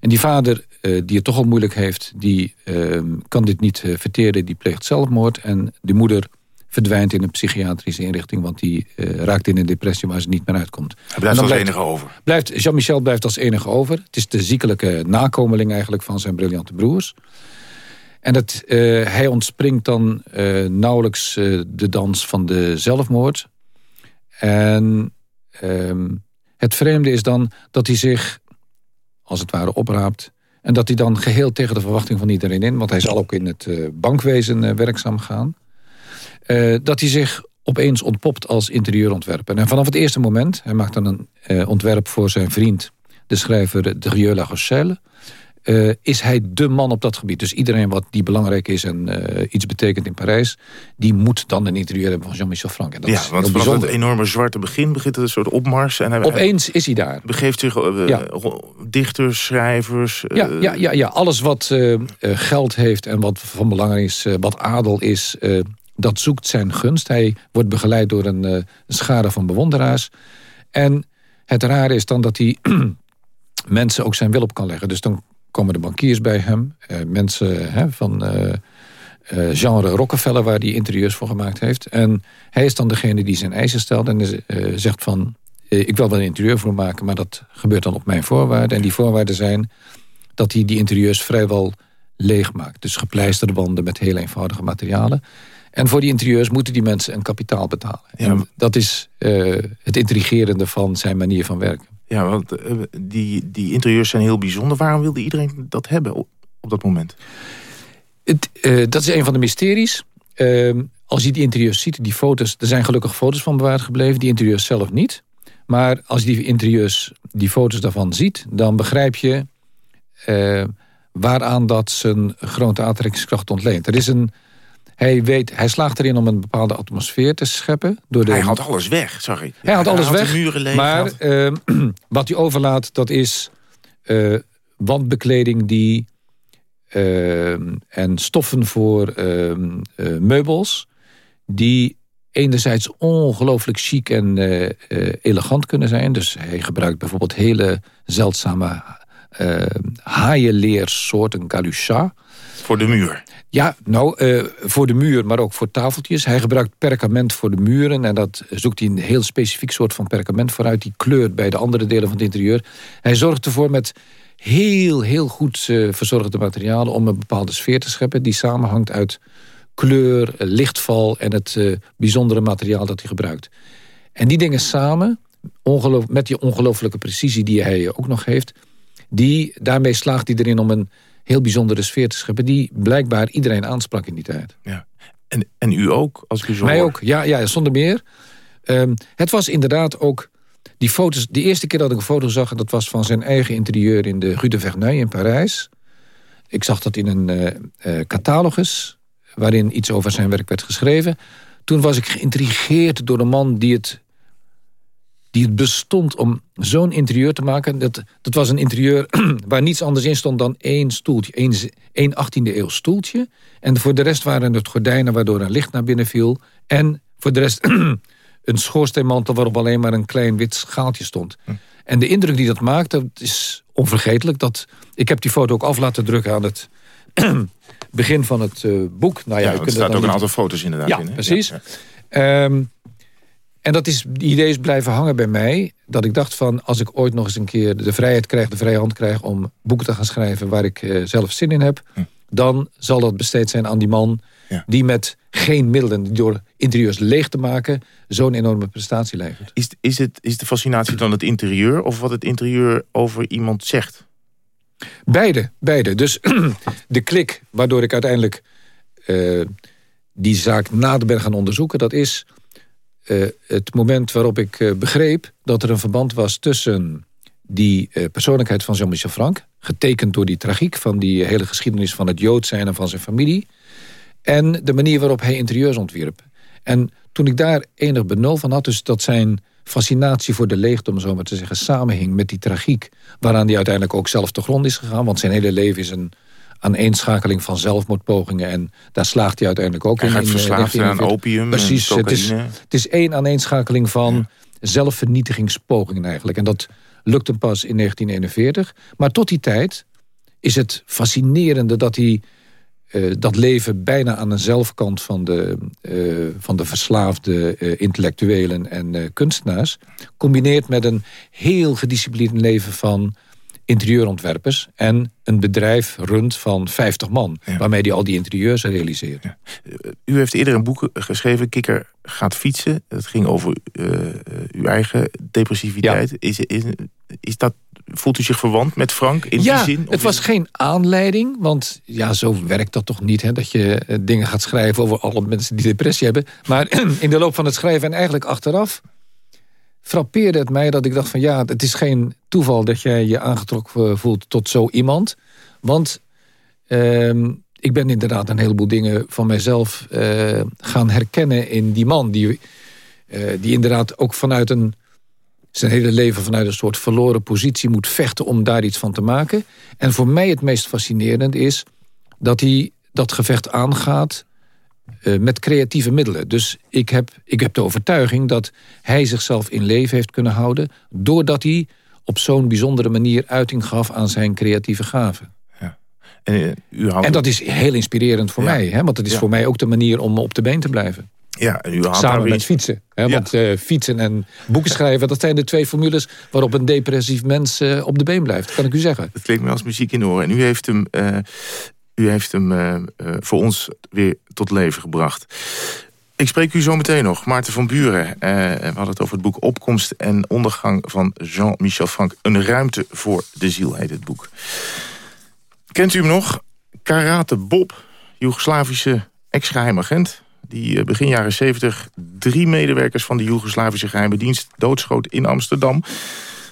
En die vader, uh, die het toch al moeilijk heeft... die ehm, kan dit niet verteren, die pleegt zelfmoord. En de moeder verdwijnt in een psychiatrische inrichting... want die raakt in een depressie waar ze niet meer uitkomt. Hij blijft als enige over. Blijft, Jean-Michel blijft als enige over. Het is de ziekelijke nakomeling eigenlijk van zijn briljante broers. En dat, hij ontspringt dan nauwelijks de dans van de zelfmoord... En um, het vreemde is dan dat hij zich, als het ware, opraapt... en dat hij dan geheel tegen de verwachting van iedereen in... want hij zal ook in het uh, bankwezen uh, werkzaam gaan... Uh, dat hij zich opeens ontpopt als interieurontwerper. En vanaf het eerste moment, hij maakt dan een ontwerp voor zijn vriend... de schrijver de Rieu La Rochelle... Uh, is hij de man op dat gebied. Dus iedereen wat die belangrijk is en uh, iets betekent in Parijs... die moet dan een interieur hebben van Jean-Michel Frank. En dat ja, is want vanaf het enorme zwarte begin begint het een soort opmars. En hij, Opeens is hij daar. Begeeft zich uh, ja. dichters, schrijvers... Ja, ja, ja, ja, alles wat geld heeft en wat van belang is, wat adel is... dat zoekt zijn gunst. Hij wordt begeleid door een schade van bewonderaars. En het rare is dan dat hij... mensen ook zijn wil op kan leggen. Dus dan komen de bankiers bij hem. Uh, mensen hè, van, uh, uh, genre Rockefeller... waar hij interieurs voor gemaakt heeft. En hij is dan degene die zijn eisen stelt en zegt van... ik wil wel een interieur voor maken, maar dat gebeurt dan op mijn voorwaarden. En die voorwaarden zijn dat hij die interieurs vrijwel leeg maakt. Dus gepleisterde wanden met heel eenvoudige materialen. En voor die interieurs moeten die mensen een kapitaal betalen. En dat is het intrigerende van zijn manier van werken. Ja, want die, die interieurs zijn heel bijzonder. Waarom wilde iedereen dat hebben op, dat moment? Het, uh, dat is een van de mysteries. Uh, als je die interieurs ziet, die foto's... er zijn gelukkig foto's van bewaard gebleven, die interieurs zelf niet. Maar als je die interieurs, die foto's daarvan ziet... dan begrijp je uh, waaraan dat zijn grote aantrekkingskracht ontleent. Er is een... Hij, weet, hij slaagt erin om een bepaalde atmosfeer te scheppen. Door de, hij had alles weg, zag ik. Hij had alles hij weg, muren leeg, maar uh, wat hij overlaat, dat is uh, wandbekleding die uh, en stoffen voor uh, uh, meubels... die enerzijds ongelooflijk chic en elegant kunnen zijn. Dus hij gebruikt bijvoorbeeld hele zeldzame haaienleersoorten calucha. Voor de muur? Ja, nou, voor de muur, maar ook voor tafeltjes. Hij gebruikt perkament voor de muren. En dat zoekt hij een heel specifiek soort van perkament vooruit. Die kleurt bij de andere delen van het interieur. Hij zorgt ervoor met heel, heel goed uh, verzorgde materialen... om een bepaalde sfeer te scheppen... die samenhangt uit kleur, lichtval en het uh, bijzondere materiaal dat hij gebruikt. En die dingen samen, met die ongelooflijke precisie die hij ook nog heeft... Die, daarmee slaagt hij erin om een heel bijzondere sfeer te scheppen... die blijkbaar iedereen aansprak in die tijd. Ja. En, en u ook, als u zo Mij ook, ja, ja zonder meer. Um, het was inderdaad ook die foto's, de eerste keer dat ik een foto zag... dat was van zijn eigen interieur in de Rue de Verneuil in Parijs. Ik zag dat in een uh, uh, catalogus... waarin iets over zijn werk werd geschreven. Toen was ik geïntrigeerd door de man die het, die het bestond... om zo'n interieur te maken. Dat, dat was een interieur waar niets anders in stond dan één stoeltje. Één, één 18e eeuw stoeltje. En voor de rest waren het gordijnen waardoor een licht naar binnen viel. En voor de rest een schoorsteenmantel waarop alleen maar een klein wit schaaltje stond. Hm. En de indruk die dat maakt, dat is onvergetelijk. Dat, ik heb die foto ook af laten drukken aan het begin van het uh, boek. Nou ja, ja er staat ook een aantal foto's inderdaad ja, in. Hè? Precies. Ja, ja. Um, en dat is, die idee is blijven hangen bij mij. Dat ik dacht van, als ik ooit nog eens een keer de vrijheid krijg... de vrije hand krijg om boeken te gaan schrijven... waar ik uh, zelf zin in heb... Hm. dan zal dat besteed zijn aan die man... die met geen middelen, door interieurs leeg te maken... zo'n enorme prestatie levert. Is, is, het, is de fascinatie dan het interieur... of wat het interieur over iemand zegt? Beide, beide. Dus de klik waardoor ik uiteindelijk uh, die zaak nader ben gaan onderzoeken... dat is het moment waarop ik uh, begreep dat er een verband was... tussen die persoonlijkheid van Jean-Michel Frank... getekend door die tragiek van die hele geschiedenis van het Jood zijn... en van zijn familie... en de manier waarop hij interieurs ontwierp. En toen ik daar enig benul van had... dus dat zijn fascinatie voor de leegte, om zo maar te zeggen... samenhing met die tragiek, waaraan hij uiteindelijk ook zelf te grond is gegaan. Want zijn hele leven is een aaneenschakeling van zelfmoordpogingen... en daar slaagt hij uiteindelijk ook hij in. Hij verslaafd aan opium Precies, en het is, het is één aaneenschakeling van ja. zelfvernietigingspogingen eigenlijk. En dat lukt hem pas in 1941. Maar tot die tijd is het fascinerende dat hij... Uh, dat leven bijna aan een zelfkant van de, uh, van de verslaafde uh, intellectuelen en kunstenaars... combineert met een heel gedisciplineerd leven van interieurontwerpers... en een bedrijf runt van 50 man, ja. waarmee hij al die interieurs realiseert. Ja. U heeft eerder een boek geschreven, Kikker gaat fietsen. Het ging over uw eigen depressiviteit. Ja. Is, is, is dat voelt u zich verwant met Frank in ja, die zin? het was geen aanleiding, want ja, zo werkt dat toch niet... Hè, dat je uh, dingen gaat schrijven over alle mensen die depressie hebben. Maar in de loop van het schrijven en eigenlijk achteraf... frappeerde het mij dat ik dacht van ja, het is geen toeval... dat jij je aangetrokken voelt tot zo iemand. Want uh, ik ben inderdaad een heleboel dingen van mijzelf uh, gaan herkennen in die man... die, uh, die inderdaad ook vanuit een zijn hele leven vanuit een soort verloren positie moet vechten om daar iets van te maken. En voor mij het meest fascinerend is dat hij dat gevecht aangaat uh, met creatieve middelen. Dus ik heb, ik heb de overtuiging dat hij zichzelf in leven heeft kunnen houden... doordat hij op zo'n bijzondere manier uiting gaf aan zijn creatieve gaven. Ja. En, u houdt en dat is heel inspirerend voor mij. Hè? Want het is voor mij ook de manier om op de been te blijven. Ja, en u Samen met fietsen. Hè? Want uh, fietsen en boeken schrijven... dat zijn de twee formules waarop een depressief mens uh, op de been blijft. Kan ik u zeggen. Het klinkt me als muziek in de oren. En u heeft hem, uh, u heeft hem voor ons weer tot leven gebracht. Ik spreek u zo meteen nog. Maarten van Buren. we hadden het over het boek Opkomst en Ondergang van Jean-Michel Frank. Een ruimte voor de ziel heet het boek. Kent u hem nog? Karate Bob, Joegoslavische ex-geheim agent die begin jaren 70 drie medewerkers van de Joegoslavische geheime dienst doodschoot in Amsterdam.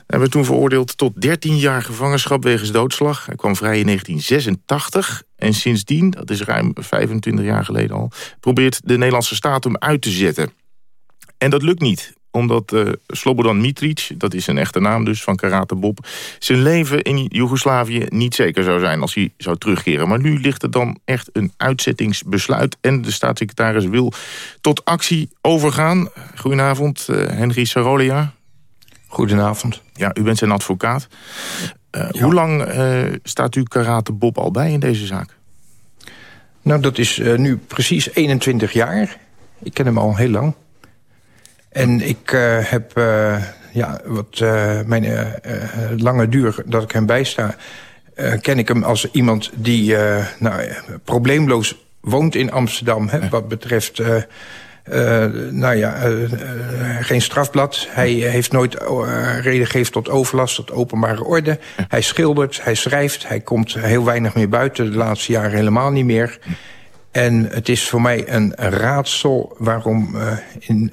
Hij werd toen veroordeeld tot 13 jaar gevangenschap wegens doodslag. Hij kwam vrij in 1986 en sindsdien, dat is ruim 25 jaar geleden al... probeert de Nederlandse staat hem uit te zetten. En dat lukt niet omdat uh, Slobodan Mitric, dat is een echte naam dus van Karate Bob... zijn leven in Joegoslavië niet zeker zou zijn als hij zou terugkeren. Maar nu ligt er dan echt een uitzettingsbesluit... en de staatssecretaris wil tot actie overgaan. Goedenavond, uh, Henry Sarolia. Goedenavond. Ja, u bent zijn advocaat. Uh, ja. Hoe lang staat u Karate Bob al bij in deze zaak? Nou, dat is nu precies 21 jaar. Ik ken hem al heel lang. En ik heb, ja, wat mijn lange duur dat ik hem bijsta... ken ik hem als iemand die nou, probleemloos woont in Amsterdam... Hè, wat betreft... nou ja, geen strafblad. Hij heeft nooit reden gegeven tot overlast, tot openbare orde. Hij schildert, hij schrijft, hij komt heel weinig meer buiten. De laatste jaren helemaal niet meer. En het is voor mij een raadsel waarom in,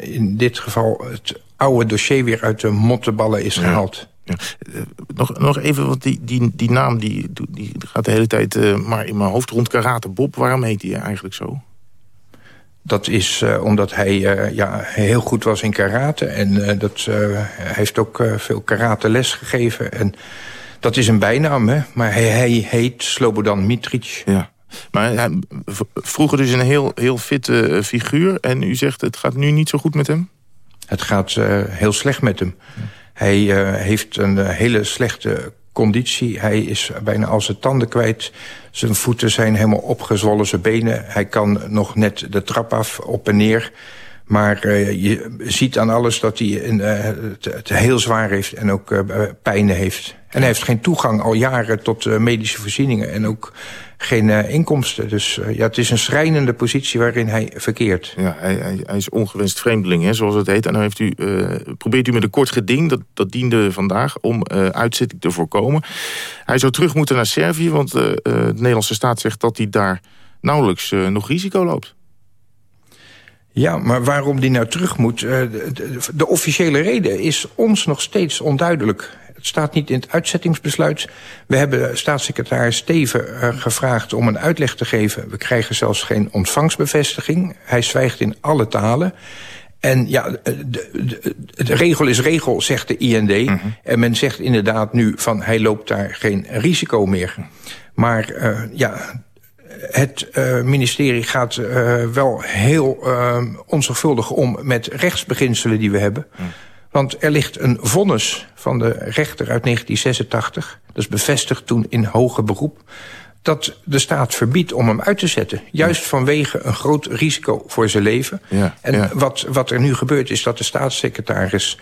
in dit geval het oude dossier weer uit de mottenballen is gehaald. Ja. Nog, nog even, want die, die, die naam die, die gaat de hele tijd maar in mijn hoofd rond Karate Bob. Waarom heet hij eigenlijk zo? Dat is uh, omdat hij uh, ja, heel goed was in karate. En dat, hij heeft ook veel karate les gegeven. En dat is een bijnaam, hè? maar hij, hij heet Slobodan Mitric. Ja. Maar hij, vroeger dus een heel, heel fitte figuur. En u zegt het gaat nu niet zo goed met hem? Het gaat heel slecht met hem. Hij heeft een hele slechte conditie. Hij is bijna al zijn tanden kwijt. Zijn voeten zijn helemaal opgezwollen, zijn benen. Hij kan nog net de trap af, op en neer. Maar je ziet aan alles dat hij een, het, heel zwaar heeft en ook pijnen heeft. En hij heeft geen toegang al jaren tot medische voorzieningen. En ook geen uh, inkomsten. Dus uh, ja, het is een schrijnende positie waarin hij verkeert. Ja, hij, hij, is ongewenst vreemdeling, hè, zoals het heet. En dan heeft u, uh, probeert u met een kort geding, dat, dat diende vandaag... om uitzetting te voorkomen. Hij zou terug moeten naar Servië, want de Nederlandse staat zegt... dat hij daar nauwelijks nog risico loopt. Ja, maar waarom die nou terug moet... De, de, officiële reden is ons nog steeds onduidelijk. Het staat niet in het uitzettingsbesluit. We hebben staatssecretaris Steven uh, gevraagd om een uitleg te geven. We krijgen zelfs geen ontvangstbevestiging. Hij zwijgt in alle talen. En ja, de, de, de, regel is regel, zegt de IND. -hmm. En men zegt inderdaad nu van hij loopt daar geen risico meer. Maar uh, ja, het uh, ministerie gaat uh, wel heel uh, onzorgvuldig om met rechtsbeginselen die we hebben. Mm. Want er ligt een vonnis van de rechter uit 1986. Dat is bevestigd toen in hoger beroep. Dat de staat verbiedt om hem uit te zetten. Juist vanwege een groot risico voor zijn leven. Ja, en ja. Wat, wat er nu gebeurt is dat de staatssecretaris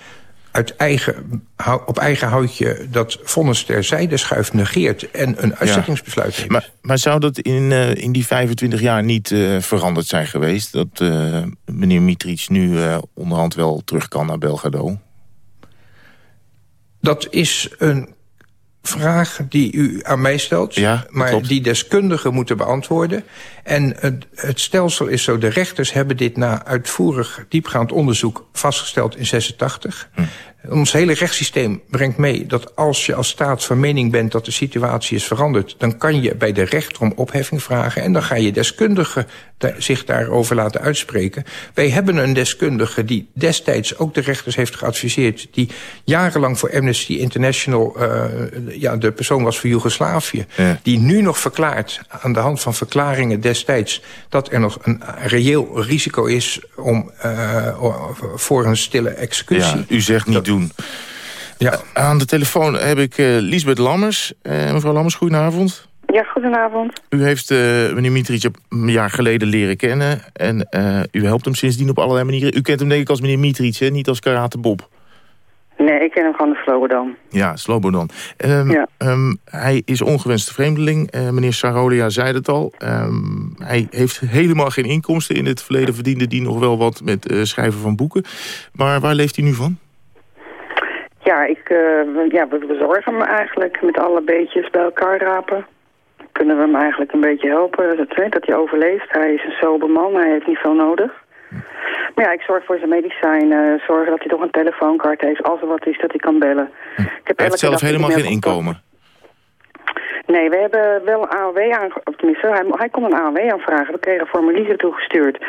uit eigen, op eigen houtje dat vonnis terzijde schuift, negeert... en een uitzettingsbesluit heeft. Maar, maar zou dat in, uh, in die 25 jaar niet uh, veranderd zijn geweest? Dat uh, meneer Mitric nu onderhand wel terug kan naar Belgrado? Dat is een vraag die u aan mij stelt, ja, maar klopt. die deskundigen moeten beantwoorden. En het, het, stelsel is zo, de rechters hebben dit na uitvoerig diepgaand onderzoek vastgesteld in 86. Hm. Ons hele rechtssysteem brengt mee dat als je als staat van mening bent dat de situatie is veranderd, dan kan je bij de rechter om opheffing vragen en dan ga je deskundigen zich daarover laten uitspreken. Wij hebben een deskundige die destijds ook de rechters heeft geadviseerd, die jarenlang voor Amnesty International uh, ja, de persoon was voor Joegoslavië, ja. die nu nog verklaart aan de hand van verklaringen destijds dat er nog een reëel risico is om uh, voor een stille executie. Ja, u zegt niet dat, doen. Ja. aan de telefoon heb ik uh, Lisbeth Lammers. Uh, mevrouw Lammers, goedenavond. Ja, goedenavond. U heeft uh, meneer Mitric een jaar geleden leren kennen. En u helpt hem sindsdien op allerlei manieren. U kent hem denk ik als meneer Mitric, hè? niet als Karate Bob. Nee, ik ken hem gewoon de Slobodan. Ja, Slobodan. Um, ja. Um, hij is ongewenste vreemdeling. Uh, meneer Sarolia zei het al. Um, hij heeft helemaal geen inkomsten. In het verleden verdiende hij nog wel wat met uh, schrijven van boeken. Maar waar leeft hij nu van? Ja, ik, uh, ja, we bezorgen hem eigenlijk met alle beetjes bij elkaar rapen. Kunnen we hem eigenlijk een beetje helpen dat, dat hij overleeft. Hij is een sober man, hij heeft niet veel nodig. Maar ja, ik zorg voor zijn medicijnen. Zorgen dat hij toch een telefoonkaart heeft. Als er wat is, dat hij kan bellen. Hm. Ik heb hij heeft zelf helemaal geen inkomen? Nee, we hebben wel een AOW aangegeven. Tenminste, hij, hij kon een AOW aanvragen. We kregen formulieren toegestuurd.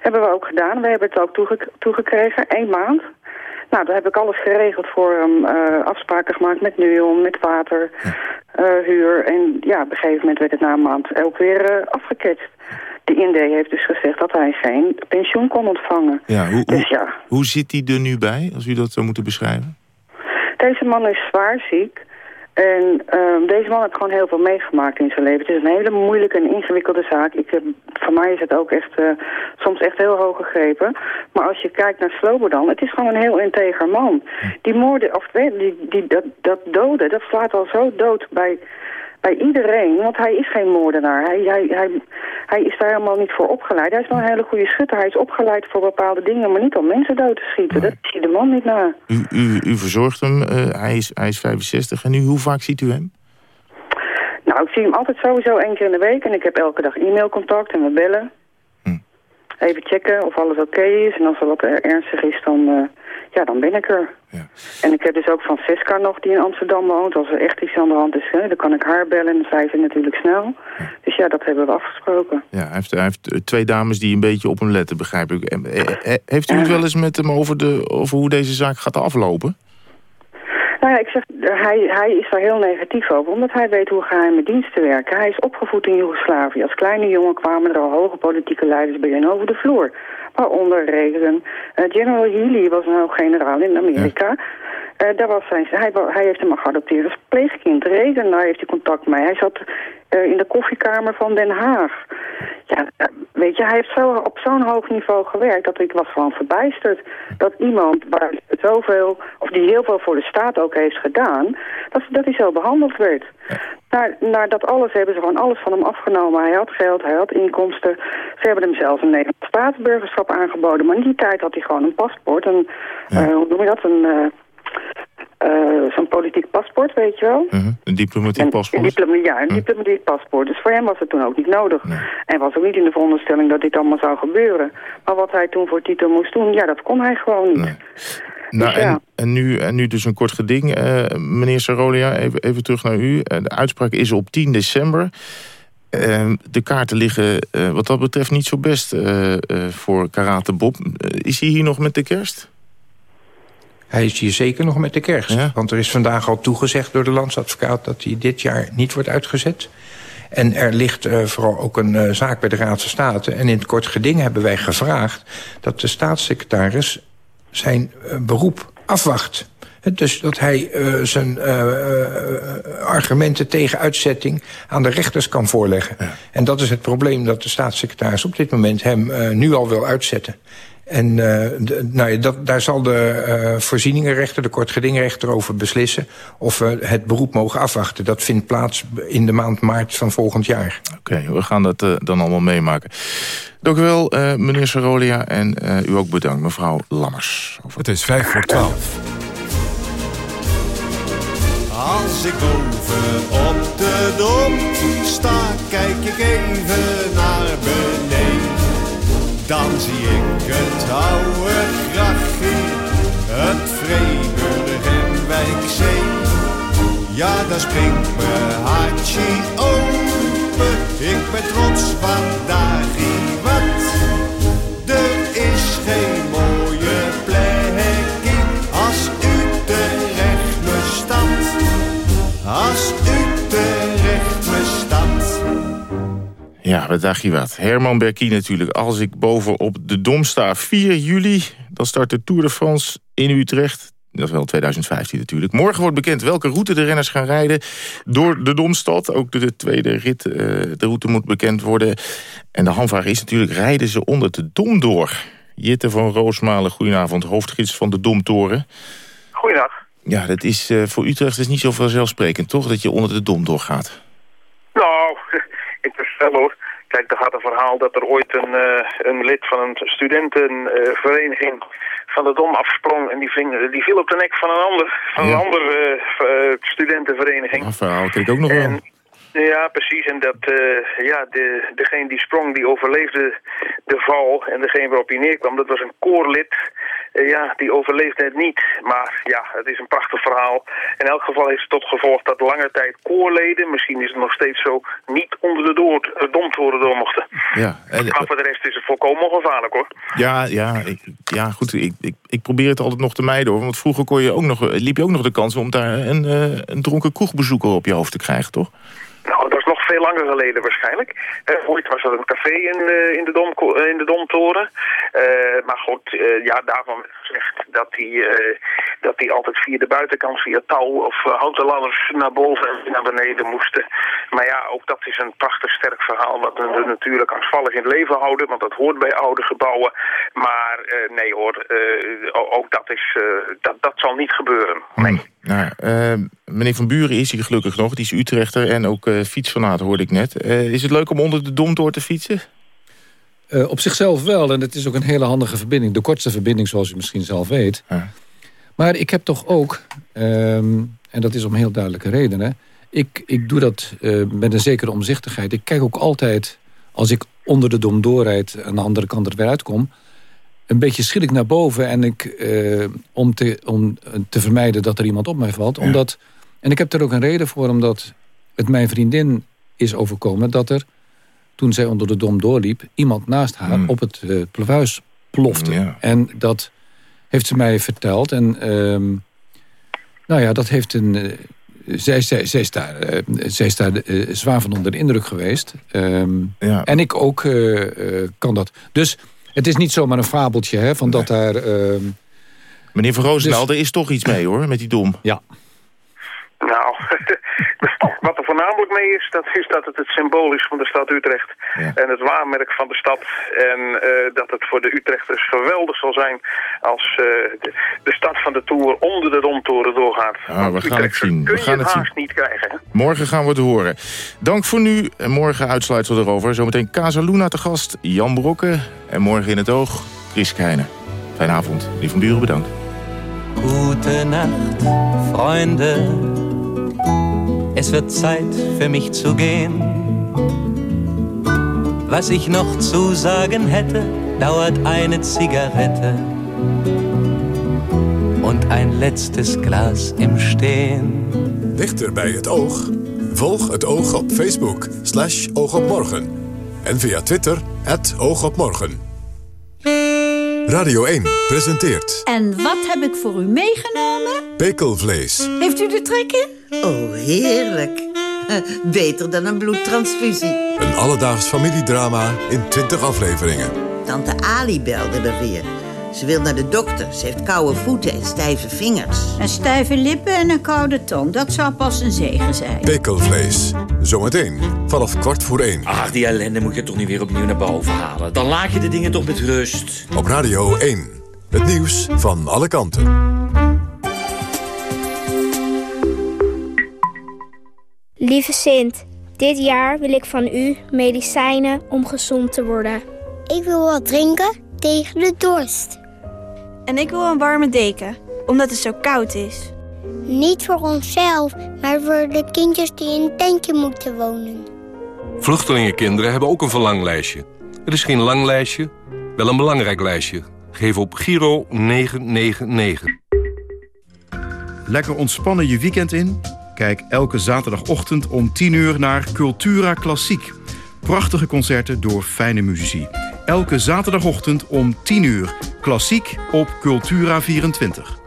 Hebben we ook gedaan. We hebben het ook toege toegekregen. Eén maand. Nou, daar heb ik alles geregeld voor hem. Uh, afspraken gemaakt met Nuon, met water, uh, huur. En ja, op een gegeven moment werd het na een maand ook weer uh, afgeketst de Inde heeft dus gezegd dat hij geen pensioen kon ontvangen. Ja, hoe, dus ja. hoe zit hij er nu bij, als u dat zou moeten beschrijven? Deze man is zwaar ziek. En uh, deze man heeft gewoon heel veel meegemaakt in zijn leven. Het is een hele moeilijke en ingewikkelde zaak. Ik heb, voor mij is het ook echt uh, soms echt heel hoog gegrepen. Maar als je kijkt naar Slobodan, het is gewoon een heel integer man. Die moorden, of die, die, dat, dat doden, dat slaat al zo dood bij bij iedereen, want hij is geen moordenaar. Hij, hij, hij, hij is daar helemaal niet voor opgeleid. Hij is wel een hele goede schutter. Hij is opgeleid voor bepaalde dingen, maar niet om mensen dood te schieten. Dat zie de man niet na. U, u, u verzorgt hem, uh, hij, is, hij is 65. En nu, hoe vaak ziet u hem? Nou, ik zie hem altijd sowieso één keer in de week. En ik heb elke dag e-mailcontact en we bellen. Even checken of alles oké is. En als er wat ernstig is, dan... Uh, ja, dan ben ik er. Ja. En ik heb dus ook Francesca nog die in Amsterdam woont. Als er echt iets aan de hand is, hè, dan kan ik haar bellen en zij is natuurlijk snel. Dus ja, dat hebben we afgesproken. Ja, hij heeft, hij heeft twee dames die een beetje op hem letten, begrijp ik. Eh, eh, heeft u het wel eens met hem over, de, over hoe deze zaak gaat aflopen? Nou ja, ik zeg, hij, hij is daar heel negatief over, omdat hij weet hoe geheime diensten werken. Hij is opgevoed in Joegoslavië. Als kleine jongen kwamen er al hoge politieke leiders bij hen over de vloer waaronder Reagan. Uh, General Healy was een generaal in Amerika. Uh, daar was zijn, hij, hij heeft hem geadopteerd als pleegkind. Reagan, daar heeft hij contact mee. Hij zat uh, in de koffiekamer van Den Haag. Ja, weet je, hij heeft zo, op zo'n hoog niveau gewerkt dat ik was gewoon verbijsterd. Dat iemand waar zoveel, of die heel veel voor de staat ook heeft gedaan, dat, dat hij zo behandeld werd. Naar, naar dat alles hebben ze gewoon alles van hem afgenomen. Hij had geld, hij had inkomsten. Ze hebben hem zelfs een Nederlands staatsburgerschap aangeboden. Maar in die tijd had hij gewoon een paspoort. Een, ja. uh, hoe noem je dat? Een... Uh, uh, zo'n politiek paspoort, weet je wel. Uh -huh. Een diplomatiek paspoort? Een diploma ja, een uh -huh. diplomatiek paspoort. Dus voor hem was het toen ook niet nodig. Nee. En was ook niet in de veronderstelling dat dit allemaal zou gebeuren. Maar wat hij toen voor titel moest doen, ja, dat kon hij gewoon niet. Nee. Nou, dus ja. en, en, nu, en nu dus een kort geding. Uh, meneer Sarolia, even, even terug naar u. de uitspraak is op 10 december. De kaarten liggen wat dat betreft niet zo best voor Karate Bob. is hij hier nog met de kerst? Hij is hier zeker nog met de kerst. Ja? Want er is vandaag al toegezegd door de landsadvocaat... dat hij dit jaar niet wordt uitgezet. En er ligt uh, vooral ook een uh, zaak bij de Raadse Staten. En in het kort geding hebben wij gevraagd... dat de staatssecretaris zijn uh, beroep afwacht. Dus dat hij zijn argumenten tegen uitzetting aan de rechters kan voorleggen. Ja. En dat is het probleem dat de staatssecretaris op dit moment hem nu al wil uitzetten. En uh, de, nou ja, dat, daar zal de uh, voorzieningenrechter, de kortgedingrechter over beslissen... of we het beroep mogen afwachten. Dat vindt plaats in de maand maart van volgend jaar. Oké, okay, we gaan dat uh, dan allemaal meemaken. Dank u wel, meneer Sarolia. En u ook bedankt, mevrouw Lammers. Over... Het is vijf voor twaalf. Als ik boven op de dom sta, kijk ik even naar. Dan zie ik het oude grachtje, het Vreeburg en Wijkzee. Ja, daar springt mijn hartje open, ik ben trots vandaag wat. Ja, wat dacht je wat? Herman Berkie natuurlijk. Als ik boven op de Dom sta, 4 juli... dan start de Tour de France in Utrecht. Dat is wel 2015 natuurlijk. Morgen wordt bekend welke route de renners gaan rijden door de Domstad. Ook de, tweede rit, uh, de route moet bekend worden. En de handvraag is natuurlijk, rijden ze onder de Dom door? Jitte van Roosmalen, goedenavond, hoofdgids van de Domtoren. Goedendag. Ja, dat is uh, voor Utrecht is niet zo vanzelfsprekend, toch? Dat je onder de Dom doorgaat. Nou, interessant hoor. Kijk, er gaat een verhaal dat er ooit een, uh, een lid van een studentenvereniging van de Dom afsprong. En die, ving, die viel op de nek van een ander, van een andere uh, studentenvereniging. Dat verhaal ken ik ook nog en, wel. Ja, precies. En dat, uh, ja, de, degene die sprong, die overleefde de val. En degene waarop hij neerkwam, dat was een koorlid. Uh, ja, die overleefde het niet. Maar ja, het is een prachtig verhaal. In elk geval heeft het tot gevolg dat lange tijd koorleden, misschien is het nog steeds zo, niet onder de door, uh, domtoren door mochten. Ja, en, maar voor de rest is het volkomen ongevaarlijk hoor. Ja, ja, ik, ja goed. Ik, ik, ik probeer het altijd nog te mijden hoor. Want vroeger kon je ook nog, liep je ook nog de kans om daar een, een dronken kroegbezoeker op je hoofd te krijgen, toch? Nou, dat veel langer geleden waarschijnlijk. Uh, ooit was er een café in, uh, in, de, uh, in de Domtoren. maar goed, ja, daarvan werd gezegd dat hij dat die altijd via de buitenkant, via touw of houten ladders naar boven en naar beneden moesten. Maar ja, ook dat is een prachtig sterk verhaal wat we natuurlijk angstvallig in het leven houden, want dat hoort bij oude gebouwen. Maar nee hoor, ook dat, is, dat, dat zal niet gebeuren. Nee. Nou, meneer Van Buren is hier gelukkig nog, die is Utrechter en ook uh, fietsfanaat hoorde ik net. Uh, is het leuk om onder de Dom door te fietsen? Uh, op zichzelf wel, en het is ook een hele handige verbinding. De kortste verbinding, zoals u misschien zelf weet. Maar ik heb toch ook, um, en dat is om heel duidelijke redenen... ik, ik doe dat met een zekere omzichtigheid. Ik kijk ook altijd, als ik onder de Dom doorrijd... aan de andere kant er weer uitkom... een beetje schil ik naar boven en ik, om, te, om te vermijden dat er iemand op mij valt. Ja. Omdat, en ik heb er ook een reden voor, omdat het mijn vriendin is overkomen dat er, toen zij onder de dom doorliep... iemand naast haar mm. op het uh, plavuis plofte. Ja. En dat heeft ze mij verteld. En um, nou ja, dat heeft een... Uh, zij, zij, zij, is daar, uh, zij is daar zwaar van onder de indruk geweest. Um, ja. En ik ook kan dat. Dus het is niet zomaar een fabeltje hè, van nee. dat daar... Ehm, Meneer Van Roosendaal, dus, er is toch iets mee hoor, met die dom. Ja. Nou, wat er voornamelijk mee is, dat is dat het het symbool is van de stad Utrecht. Ja. En het waarmerk van de stad. En uh, dat het voor de Utrechters geweldig zal zijn als uh, de, de, stad van de Tour onder de Domtoren doorgaat. Ah, we gaan het zien. Kun we gaan je het haast zien. niet krijgen. Hè? Morgen gaan we het horen. Dank voor nu. En morgen uitsluiten we erover. Zometeen Casaluna te gast, Jan Brokken. En morgen in het oog, Chris Keijnen. Fijne avond. Die van Buren bedankt. Gute Nacht, Freunde. Es wird Zeit für mich zu gehen. Was ich noch zu sagen hätte, dauert eine Zigarette und ein letztes Glas im Stehen. Dichter bij het oog? Volg het oog op Facebook, slash oogopmorgen. En via Twitter, het oogopmorgen. Radio 1 presenteert... En wat heb ik voor u meegenomen? Pekelvlees. Heeft u er trek in? Oh, heerlijk. Beter dan een bloedtransfusie. Een alledaags familiedrama in 20 afleveringen. Tante Ali belde er weer. Ze wil naar de dokter. Ze heeft koude voeten en stijve vingers. En stijve lippen en een koude tong. Dat zou pas een zegen zijn. Pekelvlees. Zometeen vanaf kwart voor één. Ach, die ellende moet je toch niet weer opnieuw naar boven halen. Dan laat je de dingen toch met rust. Op Radio 1. Het nieuws van alle kanten. Lieve Sint, dit jaar wil ik van u medicijnen om gezond te worden. Ik wil wat drinken tegen de dorst. En ik wil een warme deken, omdat het zo koud is. Niet voor onszelf, maar voor de kindjes die in een tentje moeten wonen. Vluchtelingenkinderen hebben ook een verlanglijstje. Het is geen lang lijstje, wel een belangrijk lijstje. Geef op Giro 999. Lekker ontspannen je weekend in? Kijk elke zaterdagochtend om 10 uur naar Cultura Klassiek. Prachtige concerten door fijne muzici. Elke zaterdagochtend om 10 uur. Klassiek op Cultura24.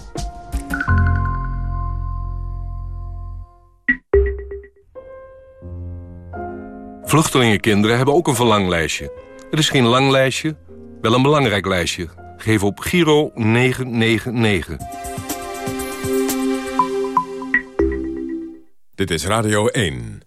Vluchtelingenkinderen hebben ook een verlanglijstje. Het is geen lang lijstje, wel een belangrijk lijstje. Geef op Giro 999. Dit is Radio 1.